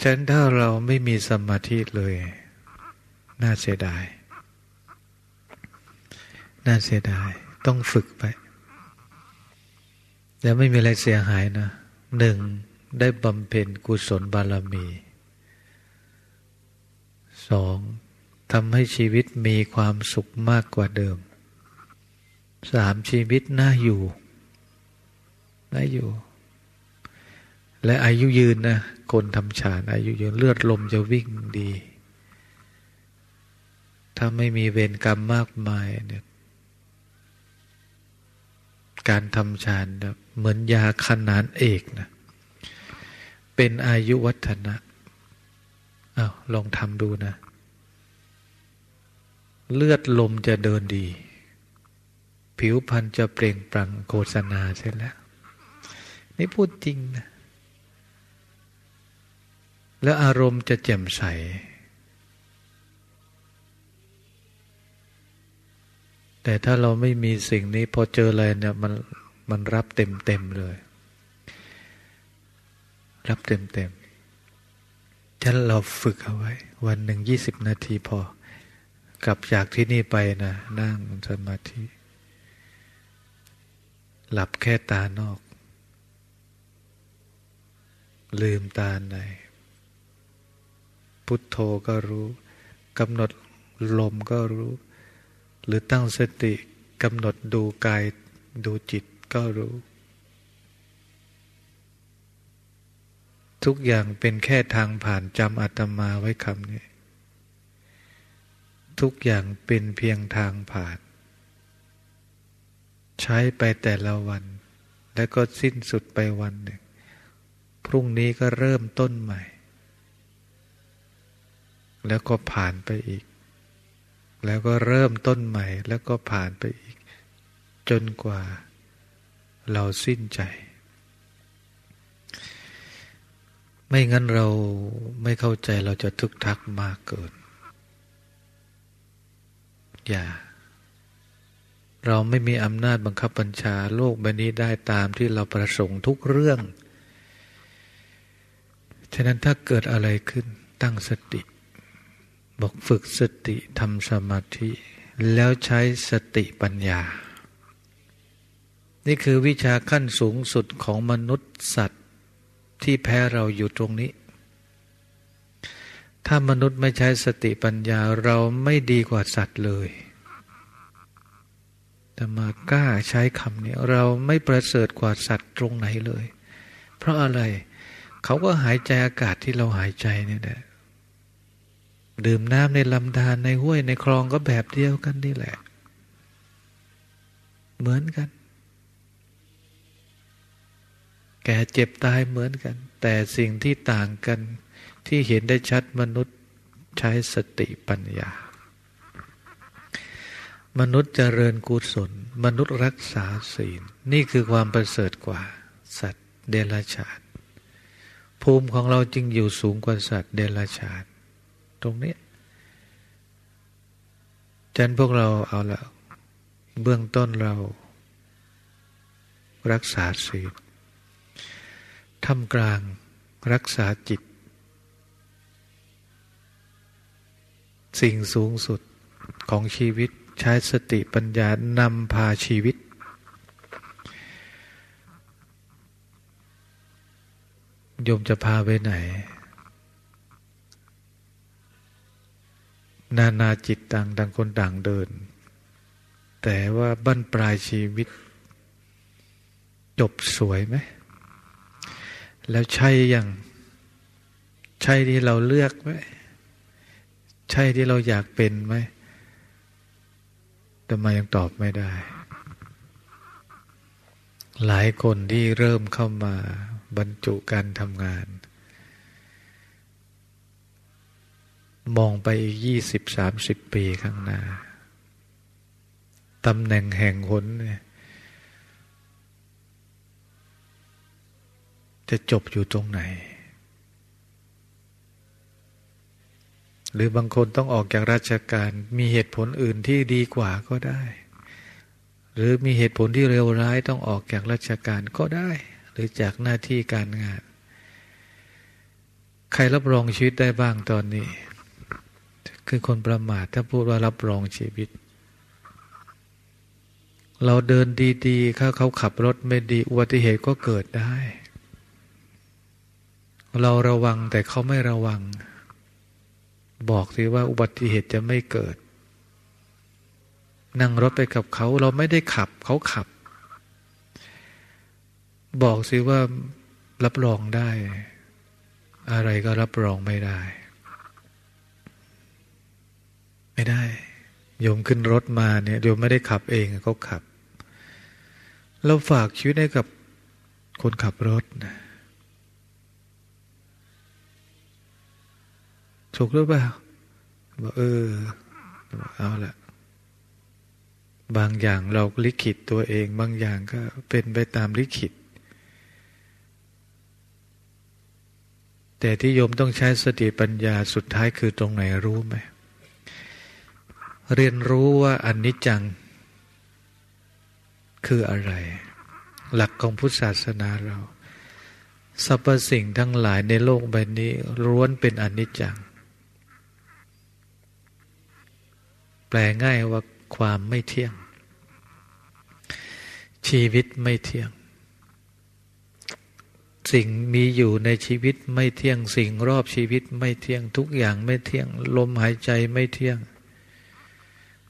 ฉะนั้นถ้าเราไม่มีสมาธิเลย น่าเสียดาย น่าเสียดาย ต้องฝึกไป แต่ไม่มีอะไรเสียหายนะหนึ่งได้บำเพ็ญกุศลบารมีสองทำให้ชีวิตมีความสุขมากกว่าเดิมสามชีวิตน่าอยู่น่าอยู่ และอายุยืนนะคนทำฌานอายุยืนเลือดลมจะวิ่งดี ถ้าไม่มีเวรกรรมมากมายเนี่ยการทำฌาน เหมือนยาขนานเอกนะเป็นอายุวัฒนะอา้าวลองทำดูนะ เลือดลมจะเดินดี ผิวพรรณจะเปล่งปลั่งโฆษณาเสร็จแล้ว นี่พูดจริงนะ แล้วอารมณ์จะแจ่มใสแต่ถ้าเราไม่มีสิ่งนี้พอเจออะไรเนี่ยมัน มันรับเต็มเต็มเลย รับเต็มเต็มฉันเราฝึกเอาไว้ วันหนึ่งยี่สิบนาทีพอ กลับจากที่นี่ไปนะนั่งสมาธิ หลับแค่ตานอก ลืมตาใน พุทโธก็รู้กำหนดลมก็รู้ หรือตั้งสติกำหนดดูกายดูจิต ก็รู้ ทุกอย่างเป็นแค่ทางผ่านจำอาตมาไว้คำนี้ ทุกอย่างเป็นเพียงทางผ่าน ใช้ไปแต่ละวัน แล้วก็สิ้นสุดไปวันหนึ่ง พรุ่งนี้ก็เริ่มต้นใหม่ แล้วก็ผ่านไปอีก แล้วก็เริ่มต้นใหม่ แล้วก็ผ่านไปอีกจนกว่า เราสิ้นใจ ไม่งั้นเราไม่เข้าใจเราจะทุกทักมากเกิน อย่า เราไม่มีอำนาจบังคับบัญชาโลกใบนี้ได้ตามที่เราประสงค์ทุกเรื่อง ฉะนั้นถ้าเกิดอะไรขึ้นตั้งสติ บอกฝึกสติทำสมาธิ แล้วใช้สติปัญญา นี่คือวิชาขั้นสูงสุดของมนุษย์สัตว์ ที่แพ้เราอยู่ตรงนี้ ถ้ามนุษย์ไม่ใช้สติปัญญาเราไม่ดีกว่าสัตว์เลยแต่มากล้าใช้คำนี้เราไม่ประเสริฐกว่าสัตว์ตรงไหนเลย เพราะอะไรเขาก็หายใจอากาศที่เราหายใจเนี่ยแหละดื่มน้ำในลำธารในห้วยในคลองก็แบบเดียวกันนี่แหละ เหมือนกัน แก่เจ็บตายเหมือนกัน แต่สิ่งที่ต่างกันที่เห็นได้ชัดมนุษย์ใช้สติปัญญา มนุษย์เจริญกุศล มนุษย์รักษาศีล นี่คือความประเสริฐกว่า สัตว์เดรัจฉานภูมิของเราจึงอยู่สูงกว่าสัตว์เดรัจฉานตรงนี้จันพวกเราเอาละเบื้องต้นเรา รักษาศีล ทำกลางรักษาจิต สิ่งสูงสุดของชีวิตใช้สติปัญญานำพาชีวิต โยมจะพาไปไหน นานาจิตต่างต่างคนต่างเดิน แต่ว่าบั้นปลายชีวิต จบสวยไหม แล้วใช่ยังใช่ที่เราเลือกไหมใช่ที่เราอยากเป็นไหมแต่มายังตอบไม่ได้ หลายคนที่เริ่มเข้ามาบรรจุการทำงาน มองไปอีกยี่สิบสามสิบปีข้างหน้าตำแหน่งแห่งหนเนี่ย จะจบอยู่ตรงไหน หรือบางคนต้องออกจากราชการมีเหตุผลอื่นที่ดีกว่าก็ได้ หรือมีเหตุผลที่เร็วร้ายต้องออกจากราชการก็ได้ หรือจากหน้าที่การงาน ใครรับรองชีวิตได้บ้างตอนนี้ คือคนประมาทถ้าพูดว่ารับรองชีวิตเราเดินดีๆ ถ้าเขาขับรถไม่ดี อุบัติเหตุก็เกิดได้ เราระวังแต่เขาไม่ระวัง บอกสิว่าอุบัติเหตุจะไม่เกิด นั่งรถไปกับเขาเราไม่ได้ขับ เขาขับ บอกสิว่ารับรองได้ อะไรก็รับรองไม่ได้ ไม่ได้ โยมขึ้นรถมาเนี่ยโยมไม่ได้ขับเองเขาขับ เราฝากชีวิตให้กับคนขับรถนะ ถูกหรือเปล่าบอกเออเอาละบางอย่างเราลิขิตตัวเอง บางอย่างก็เป็นไปตามลิขิต แต่ที่โยมต้องใช้สติปัญญาสุดท้ายคือตรงไหนรู้ไหม เรียนรู้ว่าอันนิจจังคืออะไร หลักของพุทธศาสนาเรา สรรพสิ่งทั้งหลายในโลกใบนี้ล้วนเป็นอนิจจัง แป ลง่ายว่าความไม่เที่ยง ชีวิตไม่เที่ยง สิ่งมีอยู่ในชีวิตไม่เที่ยง สิ่งรอบชีวิตไม่เที่ยงทุกอย่างไม่เที่ยง ลมหายใจไม่เที่ยง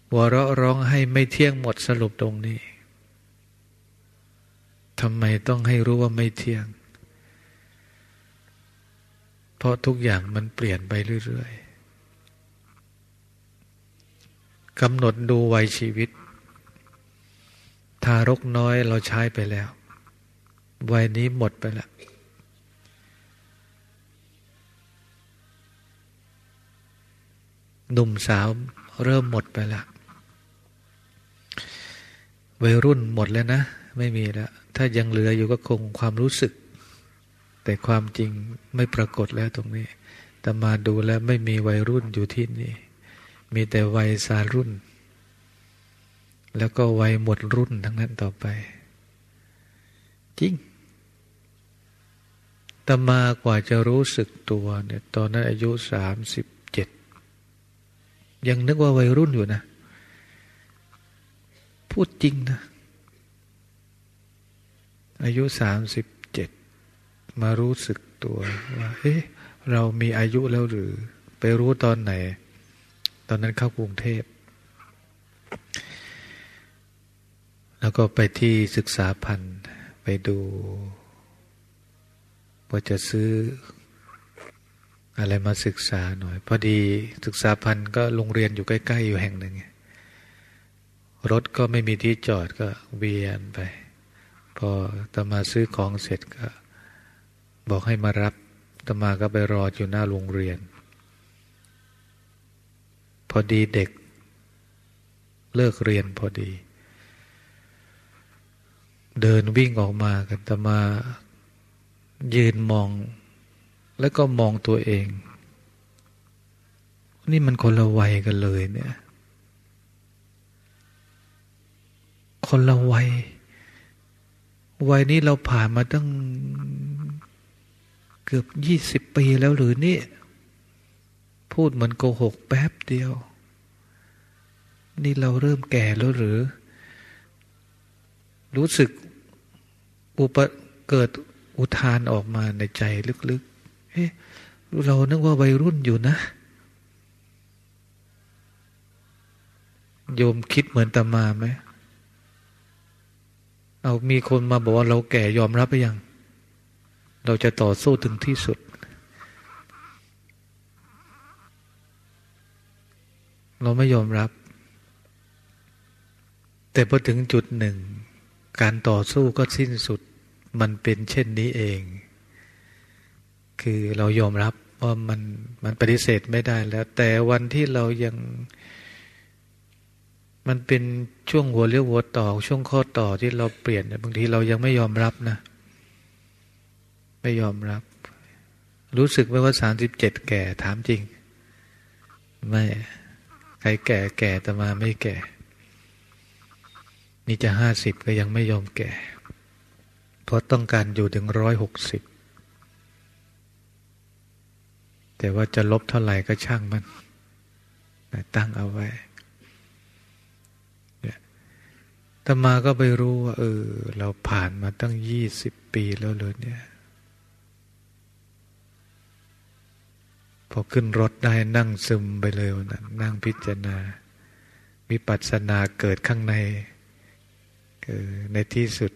หัวเราะร้องให้ไม่เที่ยงหมดสรุปตรงนี้ทำไมต้องให้รู้ว่าไม่เที่ยง เพราะทุกอย่างมันเปลี่ยนไปเรื่อยๆ กำหนดดูวัยชีวิต ทารกน้อยเราใช้ไปแล้ว วัยนี้หมดไปแล้ว หนุ่มสาวเริ่มหมดไปแล้ว วัยรุ่นหมดแล้วนะ ไม่มีแล้ว ถ้ายังเหลืออยู่ก็คงความรู้สึก แต่ความจริงไม่ปรากฏแล้วตรงนี้แต่มาดูแล้วไม่มีวัยรุ่นอยู่ที่นี่ มีแต่วัยสารุ่น แล้วก็วัยหมดรุ่นทั้งนั้นต่อไป จริงตมากว่าจะรู้สึกตัวเนี่ยตอนนั้นอายุสามสิบเจ็ดยังนึกว่าวัยรุ่นอยู่นะ พูดจริงนะ อายุสามสิบเจ็ดมารู้สึกตัวว่าเอ๊ะเรามีอายุแล้วหรือ ไปรู้ตอนไหน ตอนนั้นเข้ากรุงเทพ แล้วก็ไปที่ศึกษาพันธ์ไปดูว่าจะซื้ออะไรมาศึกษาหน่อย พอดีศึกษาพันธ์ก็โรงเรียนอยู่ใกล้ ๆ อยู่แห่งหนึ่ง รถก็ไม่มีที่จอดก็เวียนไป พอตมาซื้อของเสร็จก็ บอกให้มารับตมาก็ไปรออยู่หน้าโรงเรียน พอดีเด็ก เลิกเรียนพอดี เดินวิ่งออกมากันตมายืนมอง แล้วก็มองตัวเอง นี่มันคนละวัยกันเลยเนี่ย คนละวัยวัยนี้เราผ่านมาตั้งเกือบยี่สิบปีแล้วหรือนี่ พูดเหมือนโกหกแป๊บเดียว นี่เราเริ่มแก่แล้วหรือ รู้สึกอุปเกิดอุทานออกมาในใจลึกๆ เอ๊ะ เรานึกว่าวัยรุ่นอยู่นะ โยมคิดเหมือนตามาไหม เอามีคนมาบอกว่าเราแก่ยอมรับไปยัง เราจะต่อสู้ถึงที่สุด เราไม่ยอมรับ แต่พอถึงจุดหนึ่ง การต่อสู้ก็สิ้นสุดมันเป็นเช่นนี้เอง คือเรายอมรับว่ามันมันปฏิเสธไม่ได้แล้ว แต่วันที่เรายังมันเป็นช่วงหัวเรียวหัวต่อ ช่วงข้อต่อที่เราเปลี่ยนบางทีเรายังไม่ยอมรับนะ ไม่ยอมรับ รู้สึกไหมว่าสามสิบเจ็ดแก่ถามจริง ไม่ ครแก่แก่แต่มาไม่แก่ นี่จะห้าสิบก็ยังไม่ยอมแก่ เพราะต้องการอยู่ถึงร้อยหกสิบแต่ว่าจะลบเท่าไหร่ก็ช่างมัน ตั้งเอาไว้ตมาก็ไปรู้ว่าเออ เราผ่านมาตั้งยี่สิบปีแล้วเลยเนี่ย อขึ้นรถได้นั่งซึมไปเลยนั่งพิจารณา วิปัสสนาเกิดข้างในออในที่สุด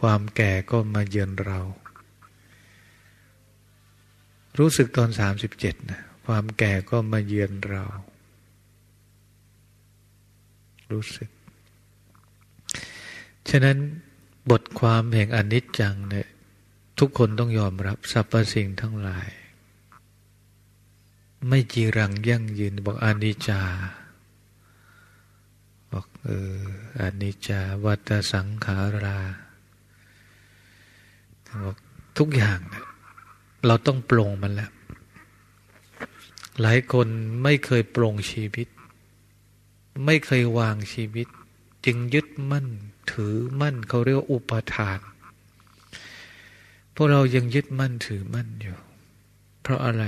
ความแก่ก็มาเยือนเรา รู้สึกตอนสามสิบเจ็ดนะความแก่ก็มาเยือนเรา รู้สึก ฉะนั้นบทความแห่งอนิจจังเนี่ยทุกคนต้องยอมรับสรรพสิ่งทั้งหลาย ไม่จีรังยั่งยืนบอกอนิจจา บอกเอออนิจจาวัตสังขาราบอกทุกอย่างเนี่ยเราต้องปลงมันแล้วหลายคนไม่เคยปลงชีวิต ไม่เคยวางชีวิต จึงยึดมั่น ถือมั่นเขาเรียกว่าอุปทาน พวกเรายังยึดมั่นถือมั่นอยู่ เพราะอะไร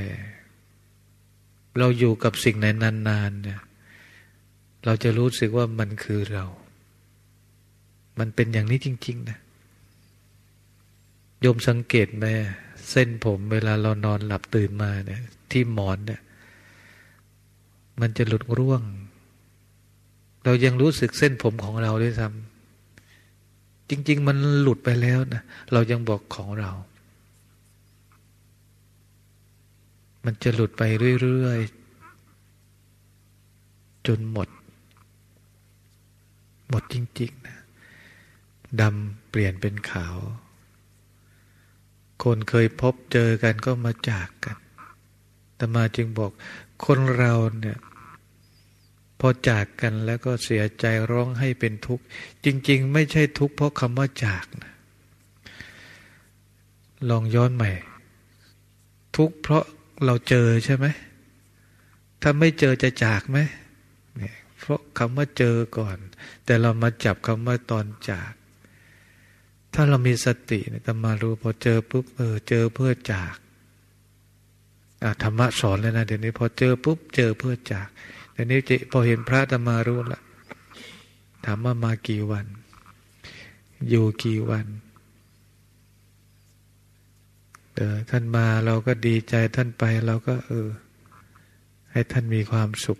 เราอยู่กับสิ่งไหนนานๆเนี่ย เราจะรู้สึกว่ามันคือเรา มันเป็นอย่างนี้จริง ๆ นะโยมสังเกตไหมเส้นผมเวลาเรานอนหลับตื่นมาเนี่ย ที่หมอนเนี่ย มันจะหลุดร่วง เรายังรู้สึกเส้นผมของเราด้วยซ้ำจริง ๆ มันหลุดไปแล้วนะเรายังบอกของเรา มันจะหลุดไปเรื่อยๆ จนหมด หมดจริงๆนะดำเปลี่ยนเป็นขาว คนเคยพบเจอกันก็มาจากกันแต่มาจึงบอกคนเราเนี่ย พอจากกันแล้วก็เสียใจร้องให้เป็นทุกข์ จริง ๆ ไม่ใช่ทุกข์เพราะคำว่าจากนะลองย้อนใหม่ ทุกข์เพราะ เราเจอใช่ไหม ถ้าไม่เจอจะจากไหมเนี่ยเพราะคำว่าเจอก่อน แต่เรามาจับคำว่าตอนจาก ถ้าเรามีสติเนี่ยมารู้พอเจอปุ๊บเออเจอเพื่อจากธรรมะสอนเลยนะเดี๋ยวนี้พอเจอปุ๊บเจอเพื่อจากเดี๋ยวนี้พอเห็นพระตมารู้ละถามว่ามากี่วัน อยู่กี่วัน เออท่านมาเราก็ดีใจท่านไปเราก็ เออ ให้ท่านมีความสุข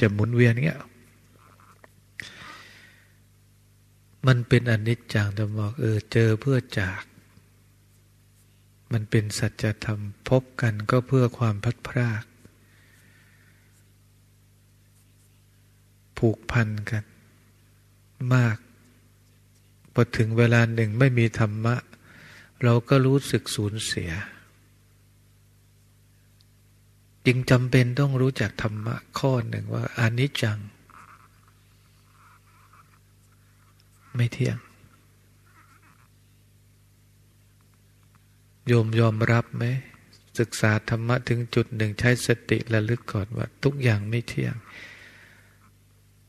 จะหมุนเวียนเงี้ยมันเป็นอนิจจังแต่บอกเออ เจอเพื่อจาก มันเป็นสัจธรรมพบกันก็เพื่อความพัดพราก ผูกพันกัน มากพอถึงเวลาหนึ่งไม่มีธรรมะ เราก็รู้สึกสูญเสีย จึงจำเป็นต้องรู้จักธรรมะข้อหนึ่งว่าอนิจจัง ไม่เที่ยง โยมยอมรับไหม ศึกษาธรรมะถึงจุดหนึ่งใช้สติระลึกก่อนว่า ทุกอย่างไม่เที่ยง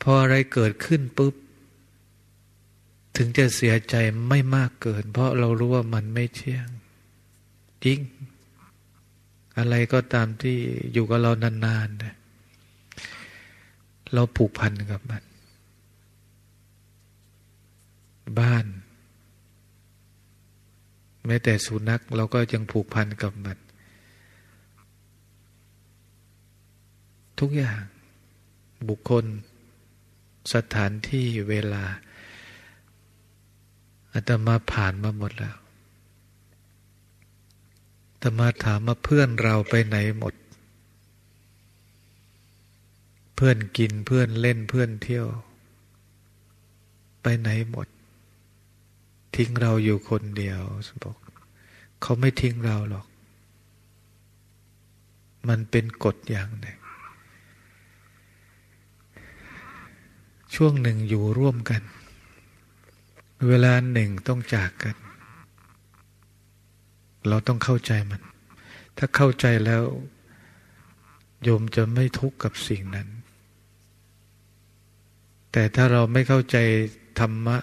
พออะไรเกิดขึ้นปุ๊บ ถึงจะเสียใจไม่มากเกิน เพราะเรารู้ว่ามันไม่เที่ยงจริง อะไรก็ตามที่อยู่กับเรานานๆเราผูกพันกับมัน บ้าน แม้แต่สุนัขเราก็ยังผูกพันกับมัน ทุกอย่าง บุคคล สถานที่เวลา อาตมาผ่านมาหมดแล้วอาตมาถามมาเพื่อนเราไปไหนหมด เพื่อนกินเพื่อนเล่นเพื่อนเที่ยว ไปไหนหมด ทิ้งเราอยู่คนเดียวบอกเขาไม่ทิ้งเราหรอก มันเป็นกฎอย่างหนึ่งช่วงหนึ่งอยู่ร่วมกัน เวลาหนึ่งต้องจากกัน เราต้องเข้าใจมัน ถ้าเข้าใจแล้ว โยมจะไม่ทุกข์กับสิ่งนั้น แต่ถ้าเราไม่เข้าใจธรรมะ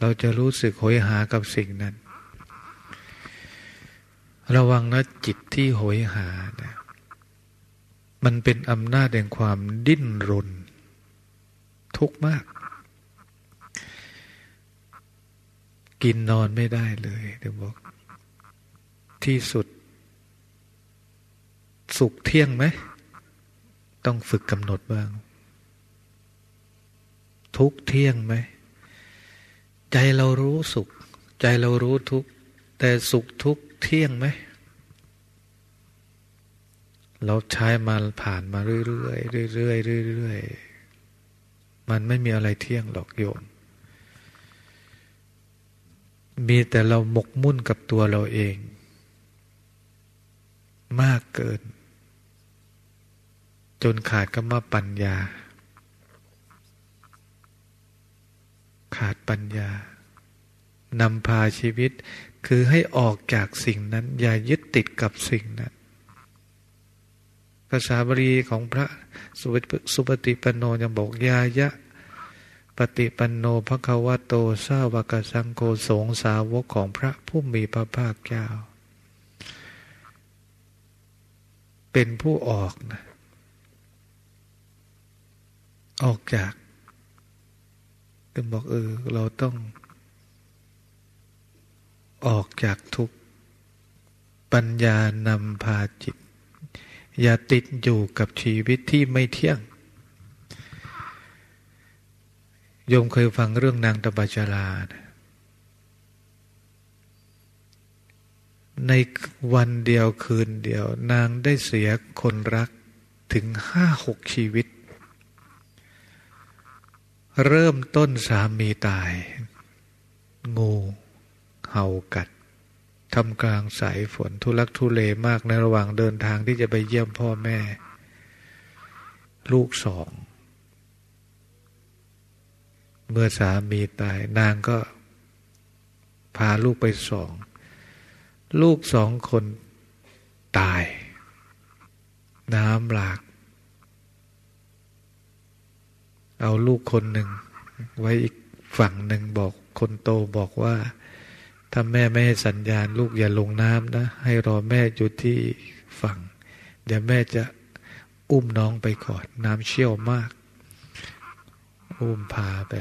เราจะรู้สึกโหยหากับสิ่งนั้น ระวังนะจิตที่โหยหานะมันเป็นอำนาจแห่งความดิ้นรน ทุกข์มาก กินนอนไม่ได้เลยเดี๋ยวบอก ที่สุด สุขเที่ยงไหม ต้องฝึกกำหนดบ้าง ทุกเที่ยงไหม ใจเรารู้สุข ใจเรารู้ทุกแต่สุขทุกเที่ยงไหม เราใช้มาผ่านมาเรื่อยๆเรื่อยๆเรื่อยๆมันไม่มีอะไรเที่ยงหรอกโยม มีแต่เราหมกมุ่นกับตัวเราเอง มากเกิน จนขาดก็มปัญญา ขาดปัญญานำพาชีวิตคือให้ออกจากสิ่งนั้น อย่ายึดติดกับสิ่งนั้นภาษาบาลีของพระสุปฏิปโนยังบอกยายะ ปฏิปันโนภควโตสาวกสังโฆสงสาวกของพระผู้มีพระภาคเจ้า เป็นผู้ออกนะออกจากเป็นบอกเออเราต้อง ออกจากทุกปัญญานำพาจิต อย่าติดอยู่กับชีวิตที่ไม่เที่ยง โยมเคยฟังเรื่องนางตบาจารานะในวันเดียวคืนเดียว นางได้เสียคนรักถึงห้าหกชีวิต เริ่มต้นสามีตาย งูเห่ากัดทำกลางสายฝนทุลักทุเลมากในระหว่างเดินทางที่จะไปเยี่ยมพ่อแม่ ลูกสอง เมื่อสามีตาย นางก็พาลูกไปสอง ลูกสองคนตาย น้ำหลาก เอาลูกคนหนึ่ง ไว้อีกฝั่งหนึ่งบอกคนโตบอกว่า ถ้าแม่ไม่ให้สัญญาณ ลูกอย่าลงน้ำนะ ให้รอแม่อยู่ที่ฝั่ง เดี๋ยวแม่จะอุ้มน้องไปก่อน น้ำเชี่ยวมาก อุ้มพาไป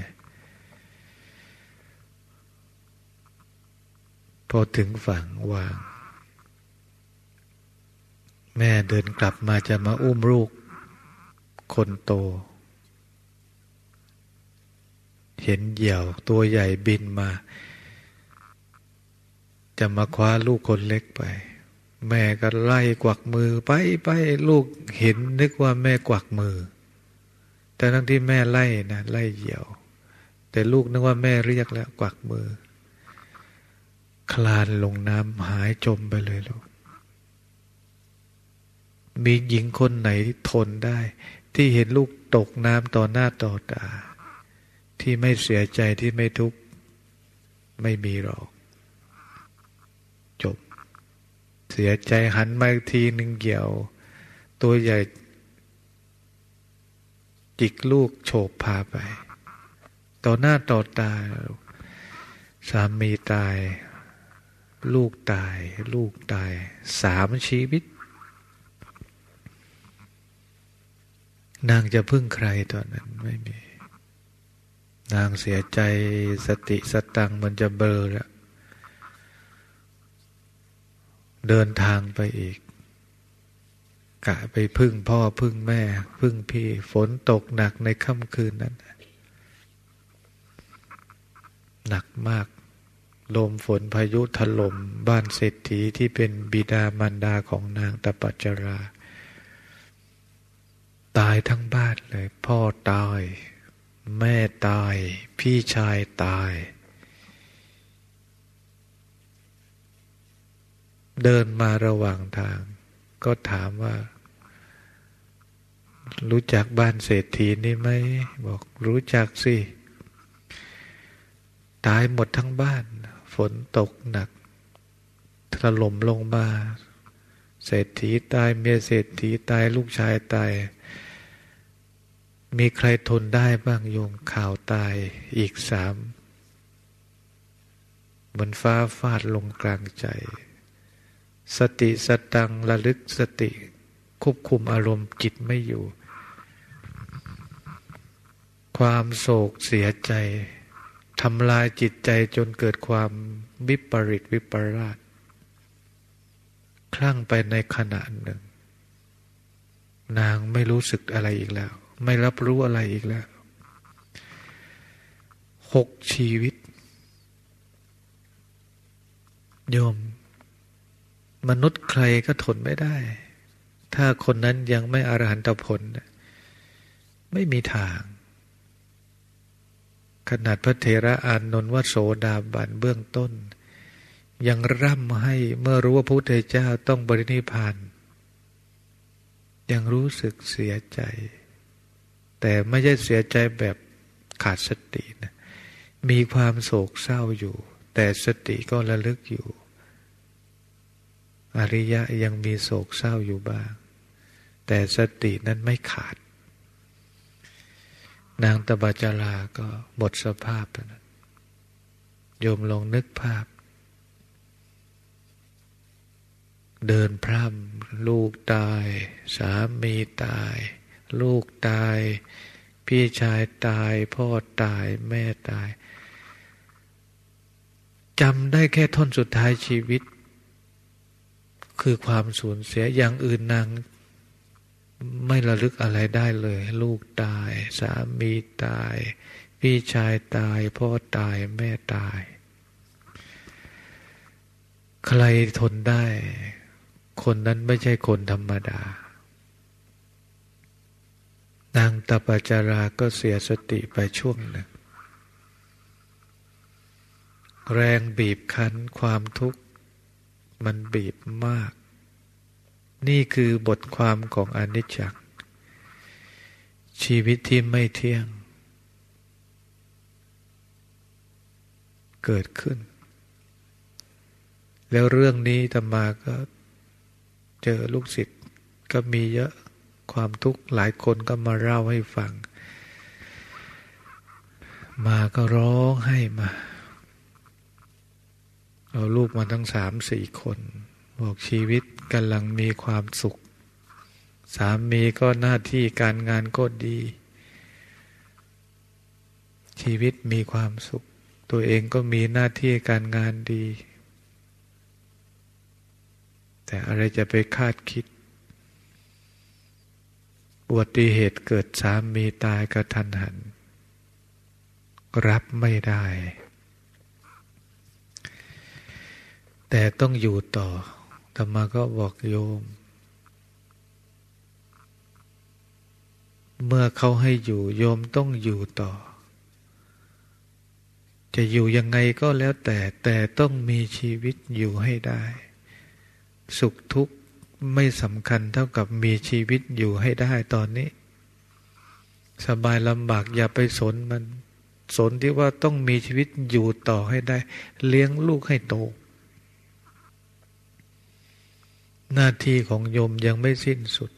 พอถึงฝั่งวาง แม่เดินกลับมาจะมาอุ้มลูก คนโต เห็นเหยี่ยวตัวใหญ่บินมา จะมาคว้าลูกคนเล็กไป แม่ก็ไล่กวักมือไปไปลูกเห็นนึกว่าแม่กวักมือ แต่ทั้งที่แม่ไล่นะไล่เหยี่ยว แต่ลูกนึกว่าแม่เรียกแล้วกวักมือ คลานลงน้ำหายจมไปเลยลูกมีหญิงคนไหนทนได้ ที่เห็นลูกตกน้ำต่อหน้าต่อตา ที่ไม่เสียใจที่ไม่ทุกข์ไม่มีหรอก จบ เสียใจหันมาทีหนึ่งเกี่ยว ตัวใหญ่จิกลูกโฉบพาไป ต่อหน้าต่อตาสามีตาย ลูกตาย ลูกตาย สามชีวิต นางจะพึ่งใครตอนนั้นไม่มี นางเสียใจสติสตังมันจะเบลอแล้วเดินทางไปอีก กะไปพึ่งพ่อพึ่งแม่ พึ่งพี่ ฝนตกหนักในค่ำคืนนั้น หนักมาก ลมฝนพายุถล่มบ้านเศรษฐีที่เป็นบิดามารดาของนางตปัจจรา ตายทั้งบ้านเลย พ่อตาย แม่ตาย พี่ชายตาย เดินมาระหว่างทาง ก็ถามว่า รู้จักบ้านเศรษฐีนี่ไหม บอกรู้จักสิ ตายหมดทั้งบ้าน ฝนตกหนักถล่มลงมา เศรษฐีตายเมียเศรษฐีตายลูกชายตาย มีใครทนได้บ้างโยมข่าวตายอีกสามเหมือนฟ้าฟาดลงกลางใจ สติสตังระลึกสติควบคุมอารมณ์จิตไม่อยู่ ความโศกเสียใจ ทำลายจิตใจจนเกิดความวิปริตวิปราชคลั่งไปในขณะหนึ่ง นางไม่รู้สึกอะไรอีกแล้ว ไม่รับรู้อะไรอีกแล้วหกชีวิต โยม มนุษย์ใครก็ทนไม่ได้ ถ้าคนนั้นยังไม่อรหันตผล ไม่มีทาง ขนาดพระเถระอานนท์ว่าโสดาบันเบื้องต้น ยังร่ำให้เมื่อรู้ว่าพระพุทธเจ้าต้องบริณิพานยังรู้สึกเสียใจ แต่ไม่ใช่เสียใจแบบขาดสตินะมีความโศกเศร้าอยู่ แต่สติก็ระลึกอยู่ อริยะยังมีโศกเศร้าอยู่บ้าง แต่สตินั้นไม่ขาด นางตบาจาราก็หมดสภาพแล้วโยมลองนึกภาพ เดินพร่ำลูกตาย สามีตาย ลูกตาย พี่ชายตาย พ่อตาย แม่ตายจำได้แค่ท่อนสุดท้ายชีวิต คือความสูญเสียอย่างอื่นนาง ไม่ระลึกอะไรได้เลย ลูกตาย สามีตาย พี่ชายตาย พ่อตายแม่ตาย ใครทนได้ คนนั้นไม่ใช่คนธรรมดา นางตปจาราก็เสียสติไปช่วงหนึ่งแรงบีบคั้นความทุกข์ มันบีบมาก นี่คือบทความของอนิจจังชีวิตที่ไม่เที่ยง เกิดขึ้น แล้วเรื่องนี้ธรรมาก็เจอลูกศิษย์ก็มีเยอะความทุกข์หลายคนก็มาเล่าให้ฟัง มาก็ร้องให้มา เอาลูกมาทั้งสามสี่คน บอกชีวิตกำลังมีความสุข สามีก็หน้าที่การงานก็ดี ชีวิตมีความสุข ตัวเองก็มีหน้าที่การงานดี แต่อะไรจะไปคาดคิดอุบัติเหตุเกิดสามีตายกระทันหัน รับไม่ได้ แต่ต้องอยู่ต่อ ธรรมาก็บอกโยม เมื่อเขาให้อยู่โยมต้องอยู่ต่อ จะอยู่ยังไงก็แล้วแต่แต่ต้องมีชีวิตอยู่ให้ได้ สุขทุกข์ไม่สำคัญเท่ากับมีชีวิตอยู่ให้ได้ตอนนี้ สบายลำบากอย่าไปสนมัน สนที่ว่าต้องมีชีวิตอยู่ต่อให้ได้ เลี้ยงลูกให้โต หน้าที่ของโยมยังไม่สิ้นสุด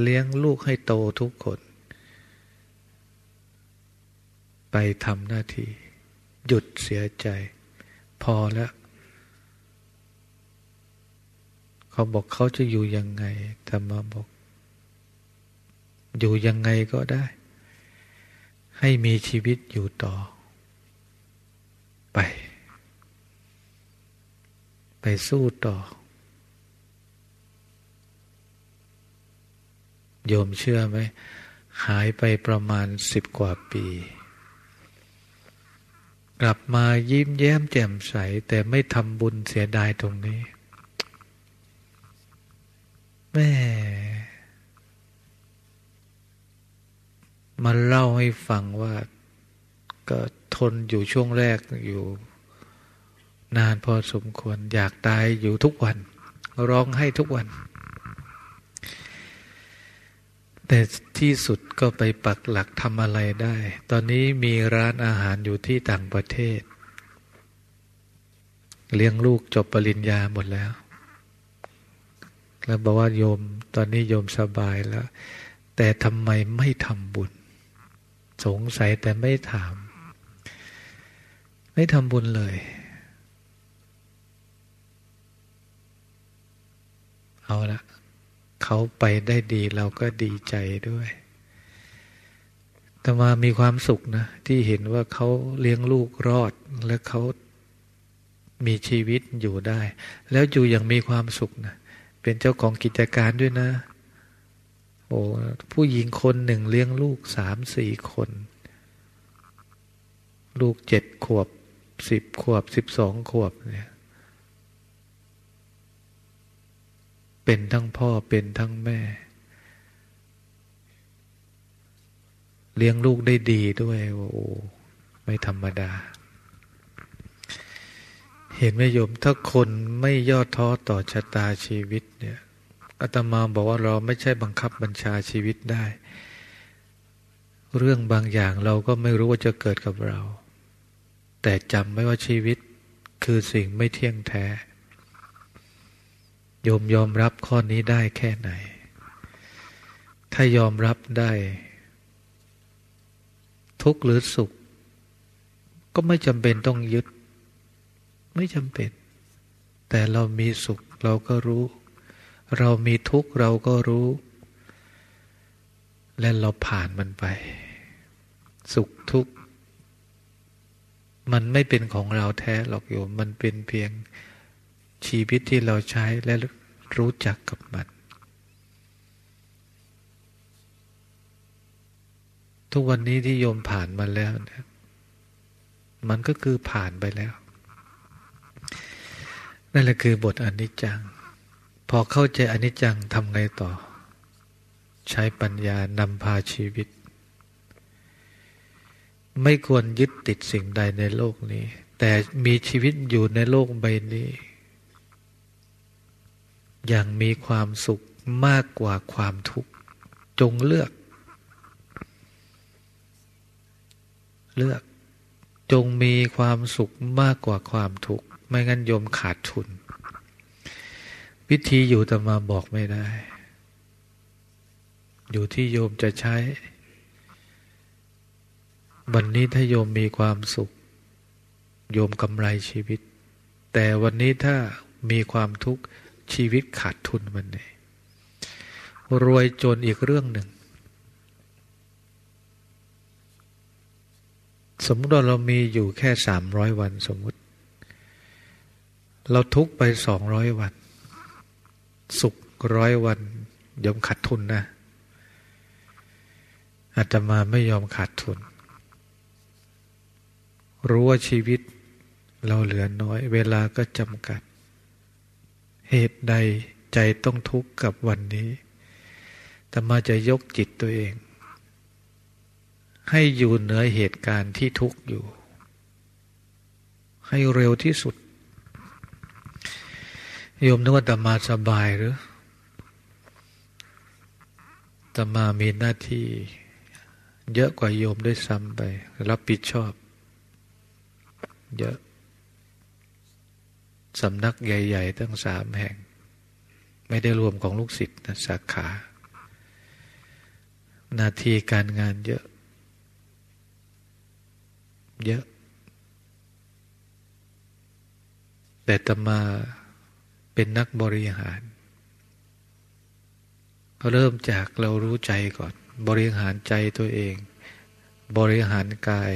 เลี้ยงลูกให้โตทุกคน ไปทำหน้าที่ หยุดเสียใจ พอแล้วเขาบอกเขาจะอยู่ยังไงธรรมาบอก อยู่ยังไงก็ได้ ให้มีชีวิตอยู่ต่อ ไป ไปสู้ต่อ โยมเชื่อไหม หายไปประมาณสิบกว่าปี กลับมายิ้มแย้มแจ่มใส แต่ไม่ทำบุญเสียดายตรงนี้ แม่ มาเล่าให้ฟังว่า ก็ทนอยู่ช่วงแรกอยู่ นานพอสมควร อยากตายอยู่ทุกวัน ร้องให้ทุกวัน แต่ที่สุดก็ไปปักหลักทำอะไรได้ ตอนนี้มีร้านอาหารอยู่ที่ต่างประเทศ เลี้ยงลูกจบปริญญาหมดแล้ว แล้วบอกว่าโยม ตอนนี้โยมสบายแล้ว แต่ทำไมไม่ทำบุญ สงสัยแต่ไม่ถาม ไม่ทำบุญเลย เอาละ เขาไปได้ดีเราก็ดีใจด้วยแต่มามีความสุขนะ ที่เห็นว่าเขาเลี้ยงลูกรอดและเขามีชีวิตอยู่ได้ แล้วอยู่อย่างมีความสุขนะ เป็นเจ้าของกิจการด้วยนะ โอ้ผู้หญิงคนหนึ่งเลี้ยงลูกสามสี่คน ลูกเจ็ดขวบสิบขวบสิบสองขวบเนี่ย เป็นทั้งพ่อเป็นทั้งแม่ เลี้ยงลูกได้ดีด้วยโอ้ไม่ธรรมดา เห็นไหมโยมถ้าคนไม่ย่อท้อต่อชะตาชีวิตเนี่ยอาตมาบอกว่าเราไม่ใช่บังคับบัญชาชีวิตได้ เรื่องบางอย่างเราก็ไม่รู้ว่าจะเกิดกับเรา แต่จำไม่ว่าชีวิตคือสิ่งไม่เที่ยงแท้ โยมยอมรับข้อนี้ได้แค่ไหน ถ้ายอมรับได้ ทุกข์หรือสุข ก็ไม่จำเป็นต้องยึด ไม่จำเป็น แต่เรามีสุขเราก็รู้ เรามีทุกข์เราก็รู้ และเราผ่านมันไป สุขทุกข์มันไม่เป็นของเราแท้หรอกโยม มันเป็นเพียง ชีวิตที่เราใช้และรู้จักกับมัน ทุกวันนี้ที่โยมผ่านมาแล้วเนี่ยมันก็คือผ่านไปแล้ว นั่นแหละคือบทอนิจจัง พอเข้าใจอนิจจังทำไงต่อ ใช้ปัญญานำพาชีวิต ไม่ควรยึดติดสิ่งใดในโลกนี้ แต่มีชีวิตอยู่ในโลกใบนี้ อย่างมีความสุขมากกว่าความทุกข์ จงเลือก เลือก จงมีความสุขมากกว่าความทุกข์ ไม่งั้นโยมขาดทุนวิธีอยู่แต่มาบอกไม่ได้ อยู่ที่โยมจะใช้ วันนี้ถ้าโยมมีความสุข โยมกำไรชีวิต แต่วันนี้ถ้ามีความทุกข์ ชีวิตขาดทุนมันเลยรวยจนอีกเรื่องหนึ่ง สมมติว่าเรามีอยู่แค่สามร้อยวันสมมติ เราทุกไปสองร้อยวัน สุขร้อยวันยอมขาดทุนนะอาตมาไม่ยอมขาดทุน รู้ว่าชีวิตเราเหลือน้อย เวลาก็จำกัด เหตุใดใจต้องทุกข์กับวันนี้แต่มาจะยกจิตตัวเอง ให้อยู่เหนือเหตุการณ์ที่ทุกข์อยู่ ให้เร็วที่สุด โยมนึกว่าตมาสบายหรือตมามีหน้าที่ เยอะกว่าโยมด้วยซ้ำไป รับผิดชอบ เยอะ สำนักใหญ่ๆตั้งสามแห่ง ไม่ได้รวมของลูกศิษย์นะสาขานาทีการงานเยอะ เยอะ แต่ตมาเป็นนักบริหารเริ่มจากเรารู้ใจก่อน บริหารใจตัวเอง บริหารกาย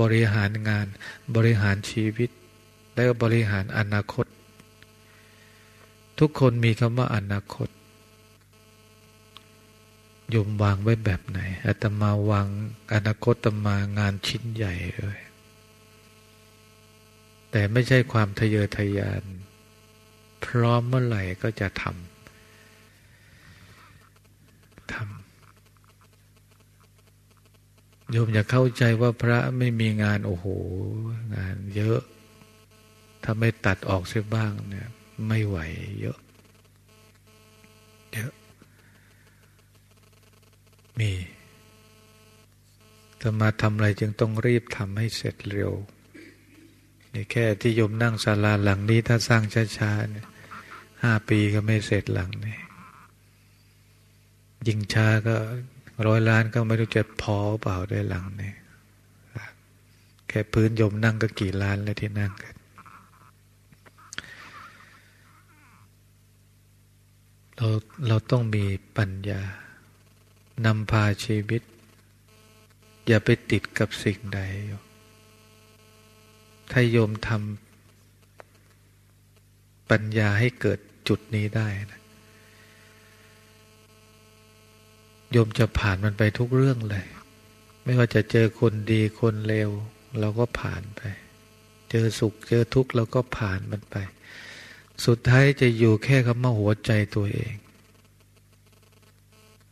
บริหารงาน บริหารชีวิต แล้วบริหารอนาคต ทุกคนมีคำว่าอนาคตยมวางไว้แบบไหนอาตมาวางอนาคตตมางานชิ้นใหญ่เลยแต่ไม่ใช่ความทะเยอทะยาน พร้อมเมื่อไหร่ก็จะทำทำโยมอย่าเข้าใจว่าพระไม่มีงานโอ้โห งานเยอะ ถ้าไม่ตัดออกเสียบ้างเนี่ย ไม่ไหวเยอะเยอะมีถ้ามาทำอะไรจึงต้องรีบทำให้เสร็จเร็วนี่แค่ที่โยมนั่งศาลาหลังนี้ถ้าสร้างช้าๆเนี่ยห้าปีก็ไม่เสร็จหลังนี้ยิงช้าก็ร้อยล้านก็ไม่รู้จะพอเปล่าได้หลังนี้แค่พื้นโยมนั่งก็กี่ล้านแล้วที่นั่งกัน เราเราต้องมีปัญญานำพาชีวิต อย่าไปติดกับสิ่งใด ถ้าโยมทำปัญญาให้เกิดจุดนี้ได้นะโยมจะผ่านมันไปทุกเรื่องเลย ไม่ว่าจะเจอคนดีคนเลวเราก็ผ่านไป เจอสุขเจอทุกข์เราก็ผ่านมันไป สุดท้ายจะอยู่แค่คำว่าหัวใจตัวเอง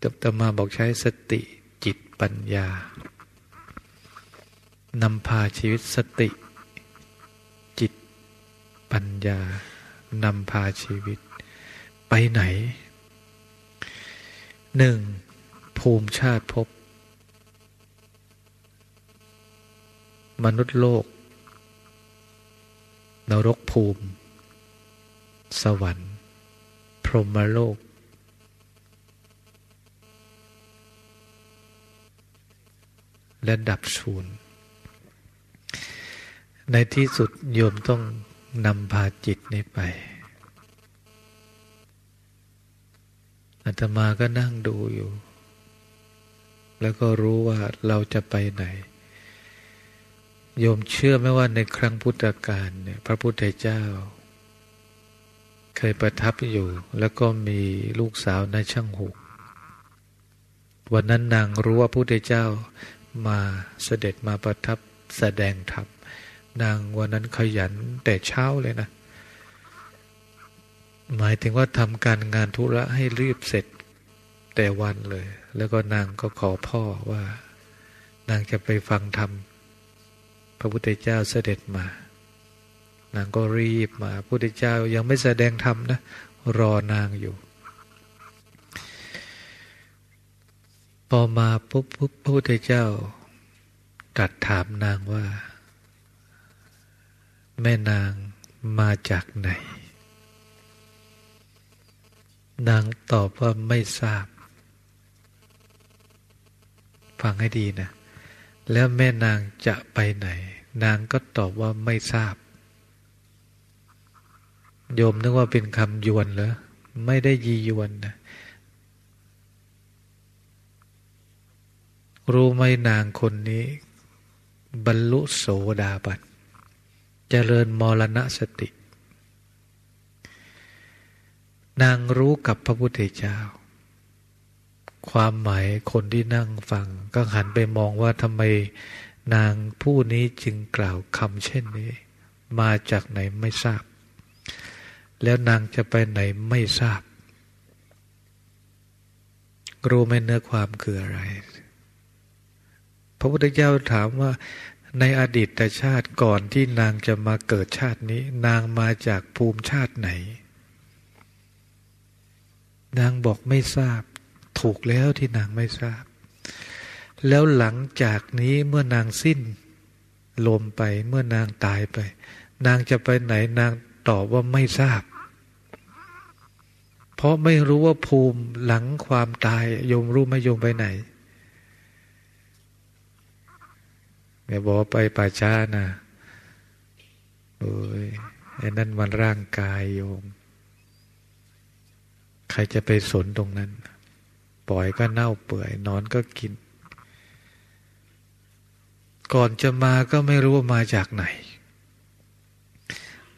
ตตมาบอกใช้สติจิตปัญญานำพาชีวิตสติ จิต ปัญญานำพาชีวิต ไปไหนหนึ่งภูมิชาติพบมนุษย์โลกนรกภูมิ สวรรค์ พรหมโลก และดับศูนย์ในที่สุดโยมต้องนำพาจิตนี้ไปอาตมาก็นั่งดูอยู่ แล้วก็รู้ว่าเราจะไปไหน โยมเชื่อไหมว่าในครั้งพุทธกาลเนี่ย พระพุทธเจ้า เคยประทับอยู่ แล้วก็มีลูกสาวในช่างหุกวันนั้นนางรู้ว่าพระพุทธเจ้ามาเสด็จมาประทับแสดงธรรมนางวันนั้นขยันแต่เช้าเลยนะ หมายถึงว่าทำการงานธุระให้รีบเสร็จแต่วันเลย แล้วก็นางก็ขอพ่อว่า นางจะไปฟังธรรมพระพุทธเจ้าเสด็จมา นางก็รีบมาพุทธเจ้ายังไม่แสดงธรรมนะ รอนางอยู่ พอมาปุ๊บปุ๊บพระพุทธเจ้าตรัสถามนางว่า แม่นางมาจากไหน นางตอบว่าไม่ทราบ ฟังให้ดีนะ แล้วแม่นางจะไปไหน นางก็ตอบว่าไม่ทราบ โยมนึกว่าเป็นคำยวนเหรอไม่ได้ยียวนนะรู้ไหมนางคนนี้ บรรลุโสดาบันเจริญมรณสติ นางรู้กับพระพุทธเจ้า ความหมายคนที่นั่งฟัง ก็หันไปมองว่าทำไมนางผู้นี้จึงกล่าวคำเช่นนี้ มาจากไหนไม่ทราบ แล้วนางจะไปไหนไม่ทราบ รู้ไหมเนื้อความคืออะไร พระพุทธเจ้าถามว่าในอดีตชาติก่อนที่นางจะมาเกิดชาตินี้ นางมาจากภูมิชาติไหน นางบอกไม่ทราบ ถูกแล้วที่นางไม่ทราบ แล้วหลังจากนี้เมื่อนางสิ้นลมไปเมื่อนางตายไป นางจะไปไหนนาง ตอบว่าไม่ทราบ เพราะไม่รู้ว่าภูมิหลังความตายโยมรู้ไหมโยมไปไหนแกบอกไปป่าช้านะโอ้ยไอ้นั่นมันร่างกายโยม ใครจะไปสนตรงนั้น ปล่อยก็เน่าเปื่อย นอนก็กิน ก่อนจะมาก็ไม่รู้ว่ามาจากไหน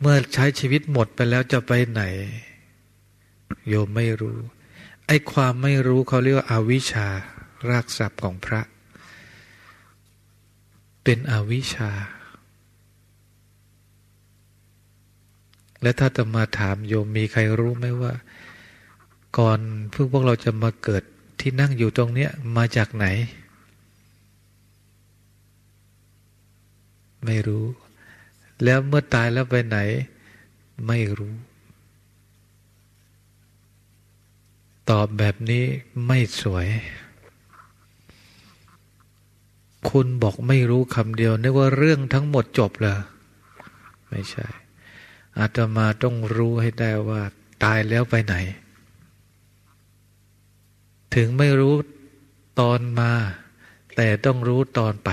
เมื่อใช้ชีวิตหมดไปแล้วจะไปไหน โยมไม่รู้ ไอ้ความไม่รู้เขาเรียกว่าอาวิชชารากศัพท์ของพระ เป็นอวิชชา และถ้าจะมาถามโยมมีใครรู้ไหมว่า ก่อนเพื่อพวกเราจะมาเกิดที่นั่งอยู่ตรงเนี้ยมาจากไหน ไม่รู้ แล้วเมื่อตายแล้วไปไหน ไม่รู้ ตอบแบบนี้ไม่สวย คุณบอกไม่รู้คำเดียว นึกว่าเรื่องทั้งหมดจบเลยไม่ใช่อาตมาต้องรู้ให้ได้ว่า ตายแล้วไปไหน ถึงไม่รู้ตอนมา แต่ต้องรู้ตอนไป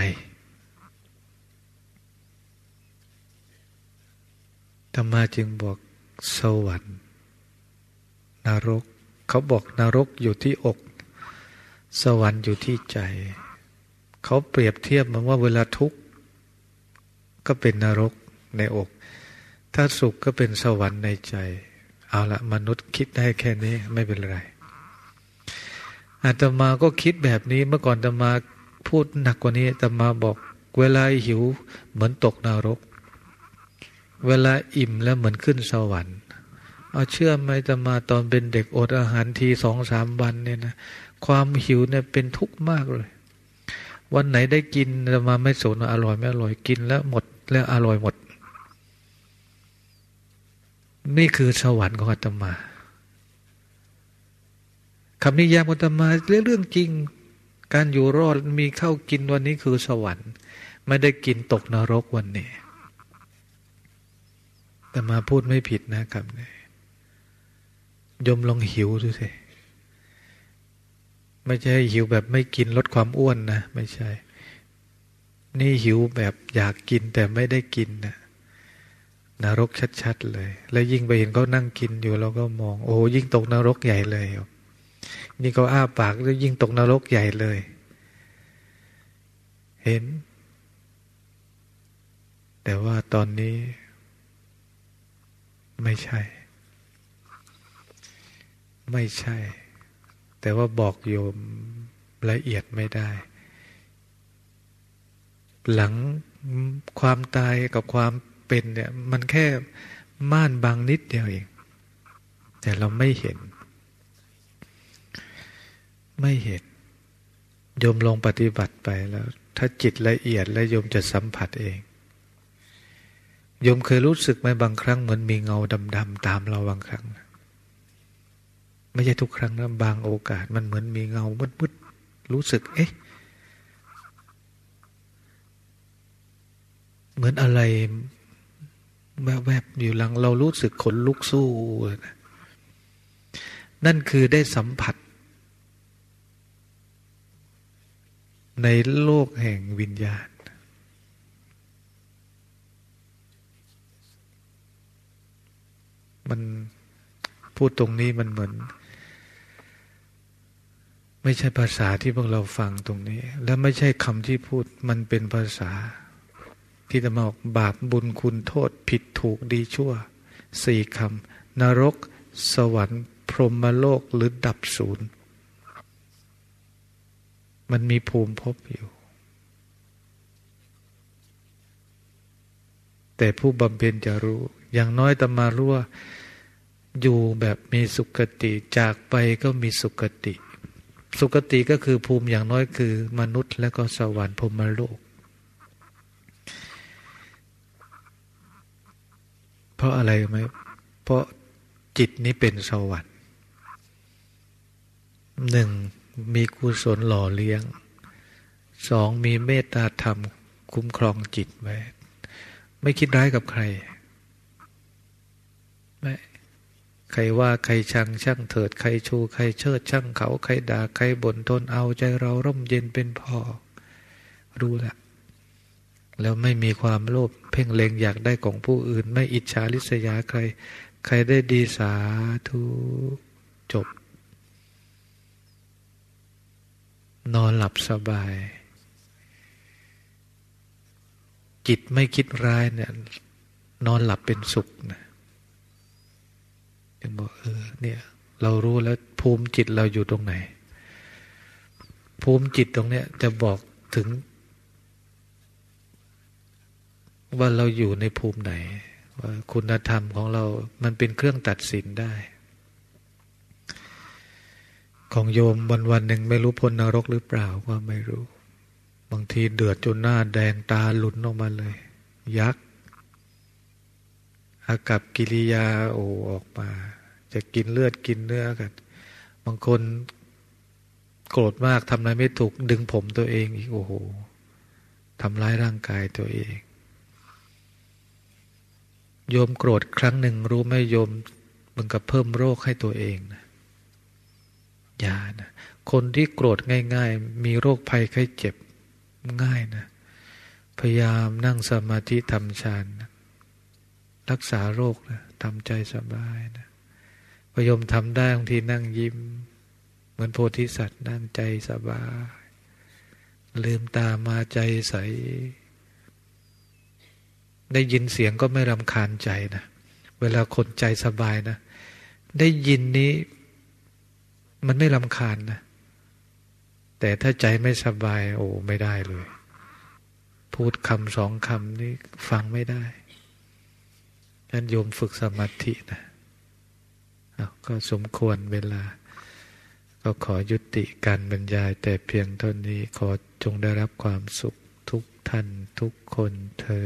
ธรรมาจึงบอกสวรรค์นรก เขาบอกนรกอยู่ที่อก สวรรค์อยู่ที่ใจ เขาเปรียบเทียบมันว่าเวลาทุกข์ก็เป็นนรกในอก ถ้าสุขก็เป็นสวรรค์ในใจ เอาละมนุษย์คิดได้แค่นี้ไม่เป็นไรอาตมาก็คิดแบบนี้เมื่อก่อนอาตมาพูดหนักกว่านี้อาตมาบอก เวลาหิวเหมือนตกนรก เวลาอิ่มแล้วเหมือนขึ้นสวรรค์ เอาเชื่อไหมอาตมาตอนเป็นเด็กอดอาหารทีสองสามวันเนี่ยนะความหิวเนี่ยเป็นทุกข์มากเลย วันไหนได้กินจะมาไม่สนอร่อยไม่อร่อยกินแล้วหมดแล้วอร่อยหมด นี่คือสวรรค์ของอาตมาคำนิยามอาตมาเรื่องจริง การอยู่รอดมีเข้ากินวันนี้คือสวรรค์ ไม่ได้กินตกนรกวันนี้ แต่มาพูดไม่ผิดนะครับยมลองหิวดูสิไม่ใช่หิวแบบไม่กินลดความอ้วนนะ ไม่ใช่ นี่หิวแบบอยากกินแต่ไม่ได้กินนะนรกชัดๆเลย แล้วยิ่งไปเห็นเขานั่งกินอยู่เราก็มอง โอ้ยิ่งตกนรกใหญ่เลยนี่เขาอ้าปากแล้วยิ่งตกนรกใหญ่เลย เห็น แต่ว่าตอนนี้ ไม่ใช่ ไม่ใช่ แต่ว่าบอกโยมละเอียดไม่ได้ หลังความตายกับความเป็นเนี่ย มันแค่ม่านบางนิดเดียวเอง แต่เราไม่เห็น ไม่เห็นโยมลองปฏิบัติไปแล้ว ถ้าจิตละเอียดแล้วโยมจะสัมผัสเอง โยมเคยรู้สึกไหมบางครั้งเหมือนมีเงาดำๆตามเราบางครั้ง ไม่ใช่ทุกครั้งนะบางโอกาส มันเหมือนมีเงามืดๆรู้สึก เอ๊ะ เหมือนอะไรแวบๆอยู่หลัง เรารู้สึกขนลุกสู้นั่นคือได้สัมผัส ในโลกแห่งวิญญาณ มันพูดตรงนี้มันเหมือน ไม่ใช่ภาษาที่พวกเราฟังตรงนี้ และไม่ใช่คำที่พูดมันเป็นภาษา ที่จะมาบอกบาปบุญคุณโทษผิดถูกดีชั่วสี่คำนรก สวรรค์ พรหมโลกหรือดับศูนย์ มันมีภูมิพบอยู่ แต่ผู้บำเพ็ญจะรู้ อย่างน้อยตมารู้ว่าอยู่แบบมีสุขติจากไปก็มีสุขติ สุขติก็คือภูมิอย่างน้อยคือ มนุษย์และก็สวรรค์พรมโลกราะอะไรไหมเพราะจิตนี้เป็นสวรรค์หนึ่งมีกุศลหล่อเลี้ยงสองมีเมตตาธรรมคุ้มครองจิตไว้ ไม่คิดร้ายกับใคร ไม่ ใครว่าใครชังช่างเถิด ใครชูใครเชิดช่างเขา ใครด่าใครบ่นทนเอาใจเราร่มเย็นเป็นพอ รู้ละแล้วไม่มีความโลภเพ่งเล็งอยากได้ของผู้อื่น ไม่อิจฉาริษยาใคร ใครได้ดีสาธุจบ นอนหลับสบาย จิตไม่คิดร้ายเนี่ย นอนหลับเป็นสุขนะเป็นบอกเออ เนี่ย เรารู้แล้วภูมิจิตเราอยู่ตรงไหน ภูมิจิตตรงเนี้ยจะบอกถึง ว่าเราอยู่ในภูมิไหน ว่าคุณธรรมของเรา มันเป็นเครื่องตัดสินได้ ของโยมวันวันหนึ่งไม่รู้พ้นนรกหรือเปล่าก็ไม่รู้ บางทีเดือดจนหน้าแดงตาหลุนออกมาเลย ยักษ์อากับกิริยาโอออกมา จะกินเลือดกินเนื้อกัน บางคนโกรธมากทำอะไรไม่ถูก ดึงผมตัวเองอีกโอ้โหทำร้ายร่างกายตัวเอง โยมโกรธครั้งหนึ่งรู้ไหมโยมมันก็เพิ่มโรคให้ตัวเองนะอย่านะคนที่โกรธง่าย ๆ มีโรคภัยไข้เจ็บ ง่ายนะ พยายามนั่งสมาธิทำฌานนะรักษาโรคนะทำใจสบายนะพยมทำได้บางทีนั่งยิ้ม เหมือนโพธิสัตว์นั่งใจสบาย ลืมตามาใจใส ได้ยินเสียงก็ไม่รำคาญใจนะเวลาคนใจสบายนะ ได้ยินนี้ มันไม่รำคาญนะ แต่ถ้าใจไม่สบาย โอ้ไม่ได้เลย พูดคำสองคำนี้ฟังไม่ได้ฉันโยมฝึกสมาธินะก็สมควรเวลา ก็ขอยุติการบรรยาย แต่เพียงเท่านี้ขอจงได้รับความสุขทุกท่านทุกคนเทอ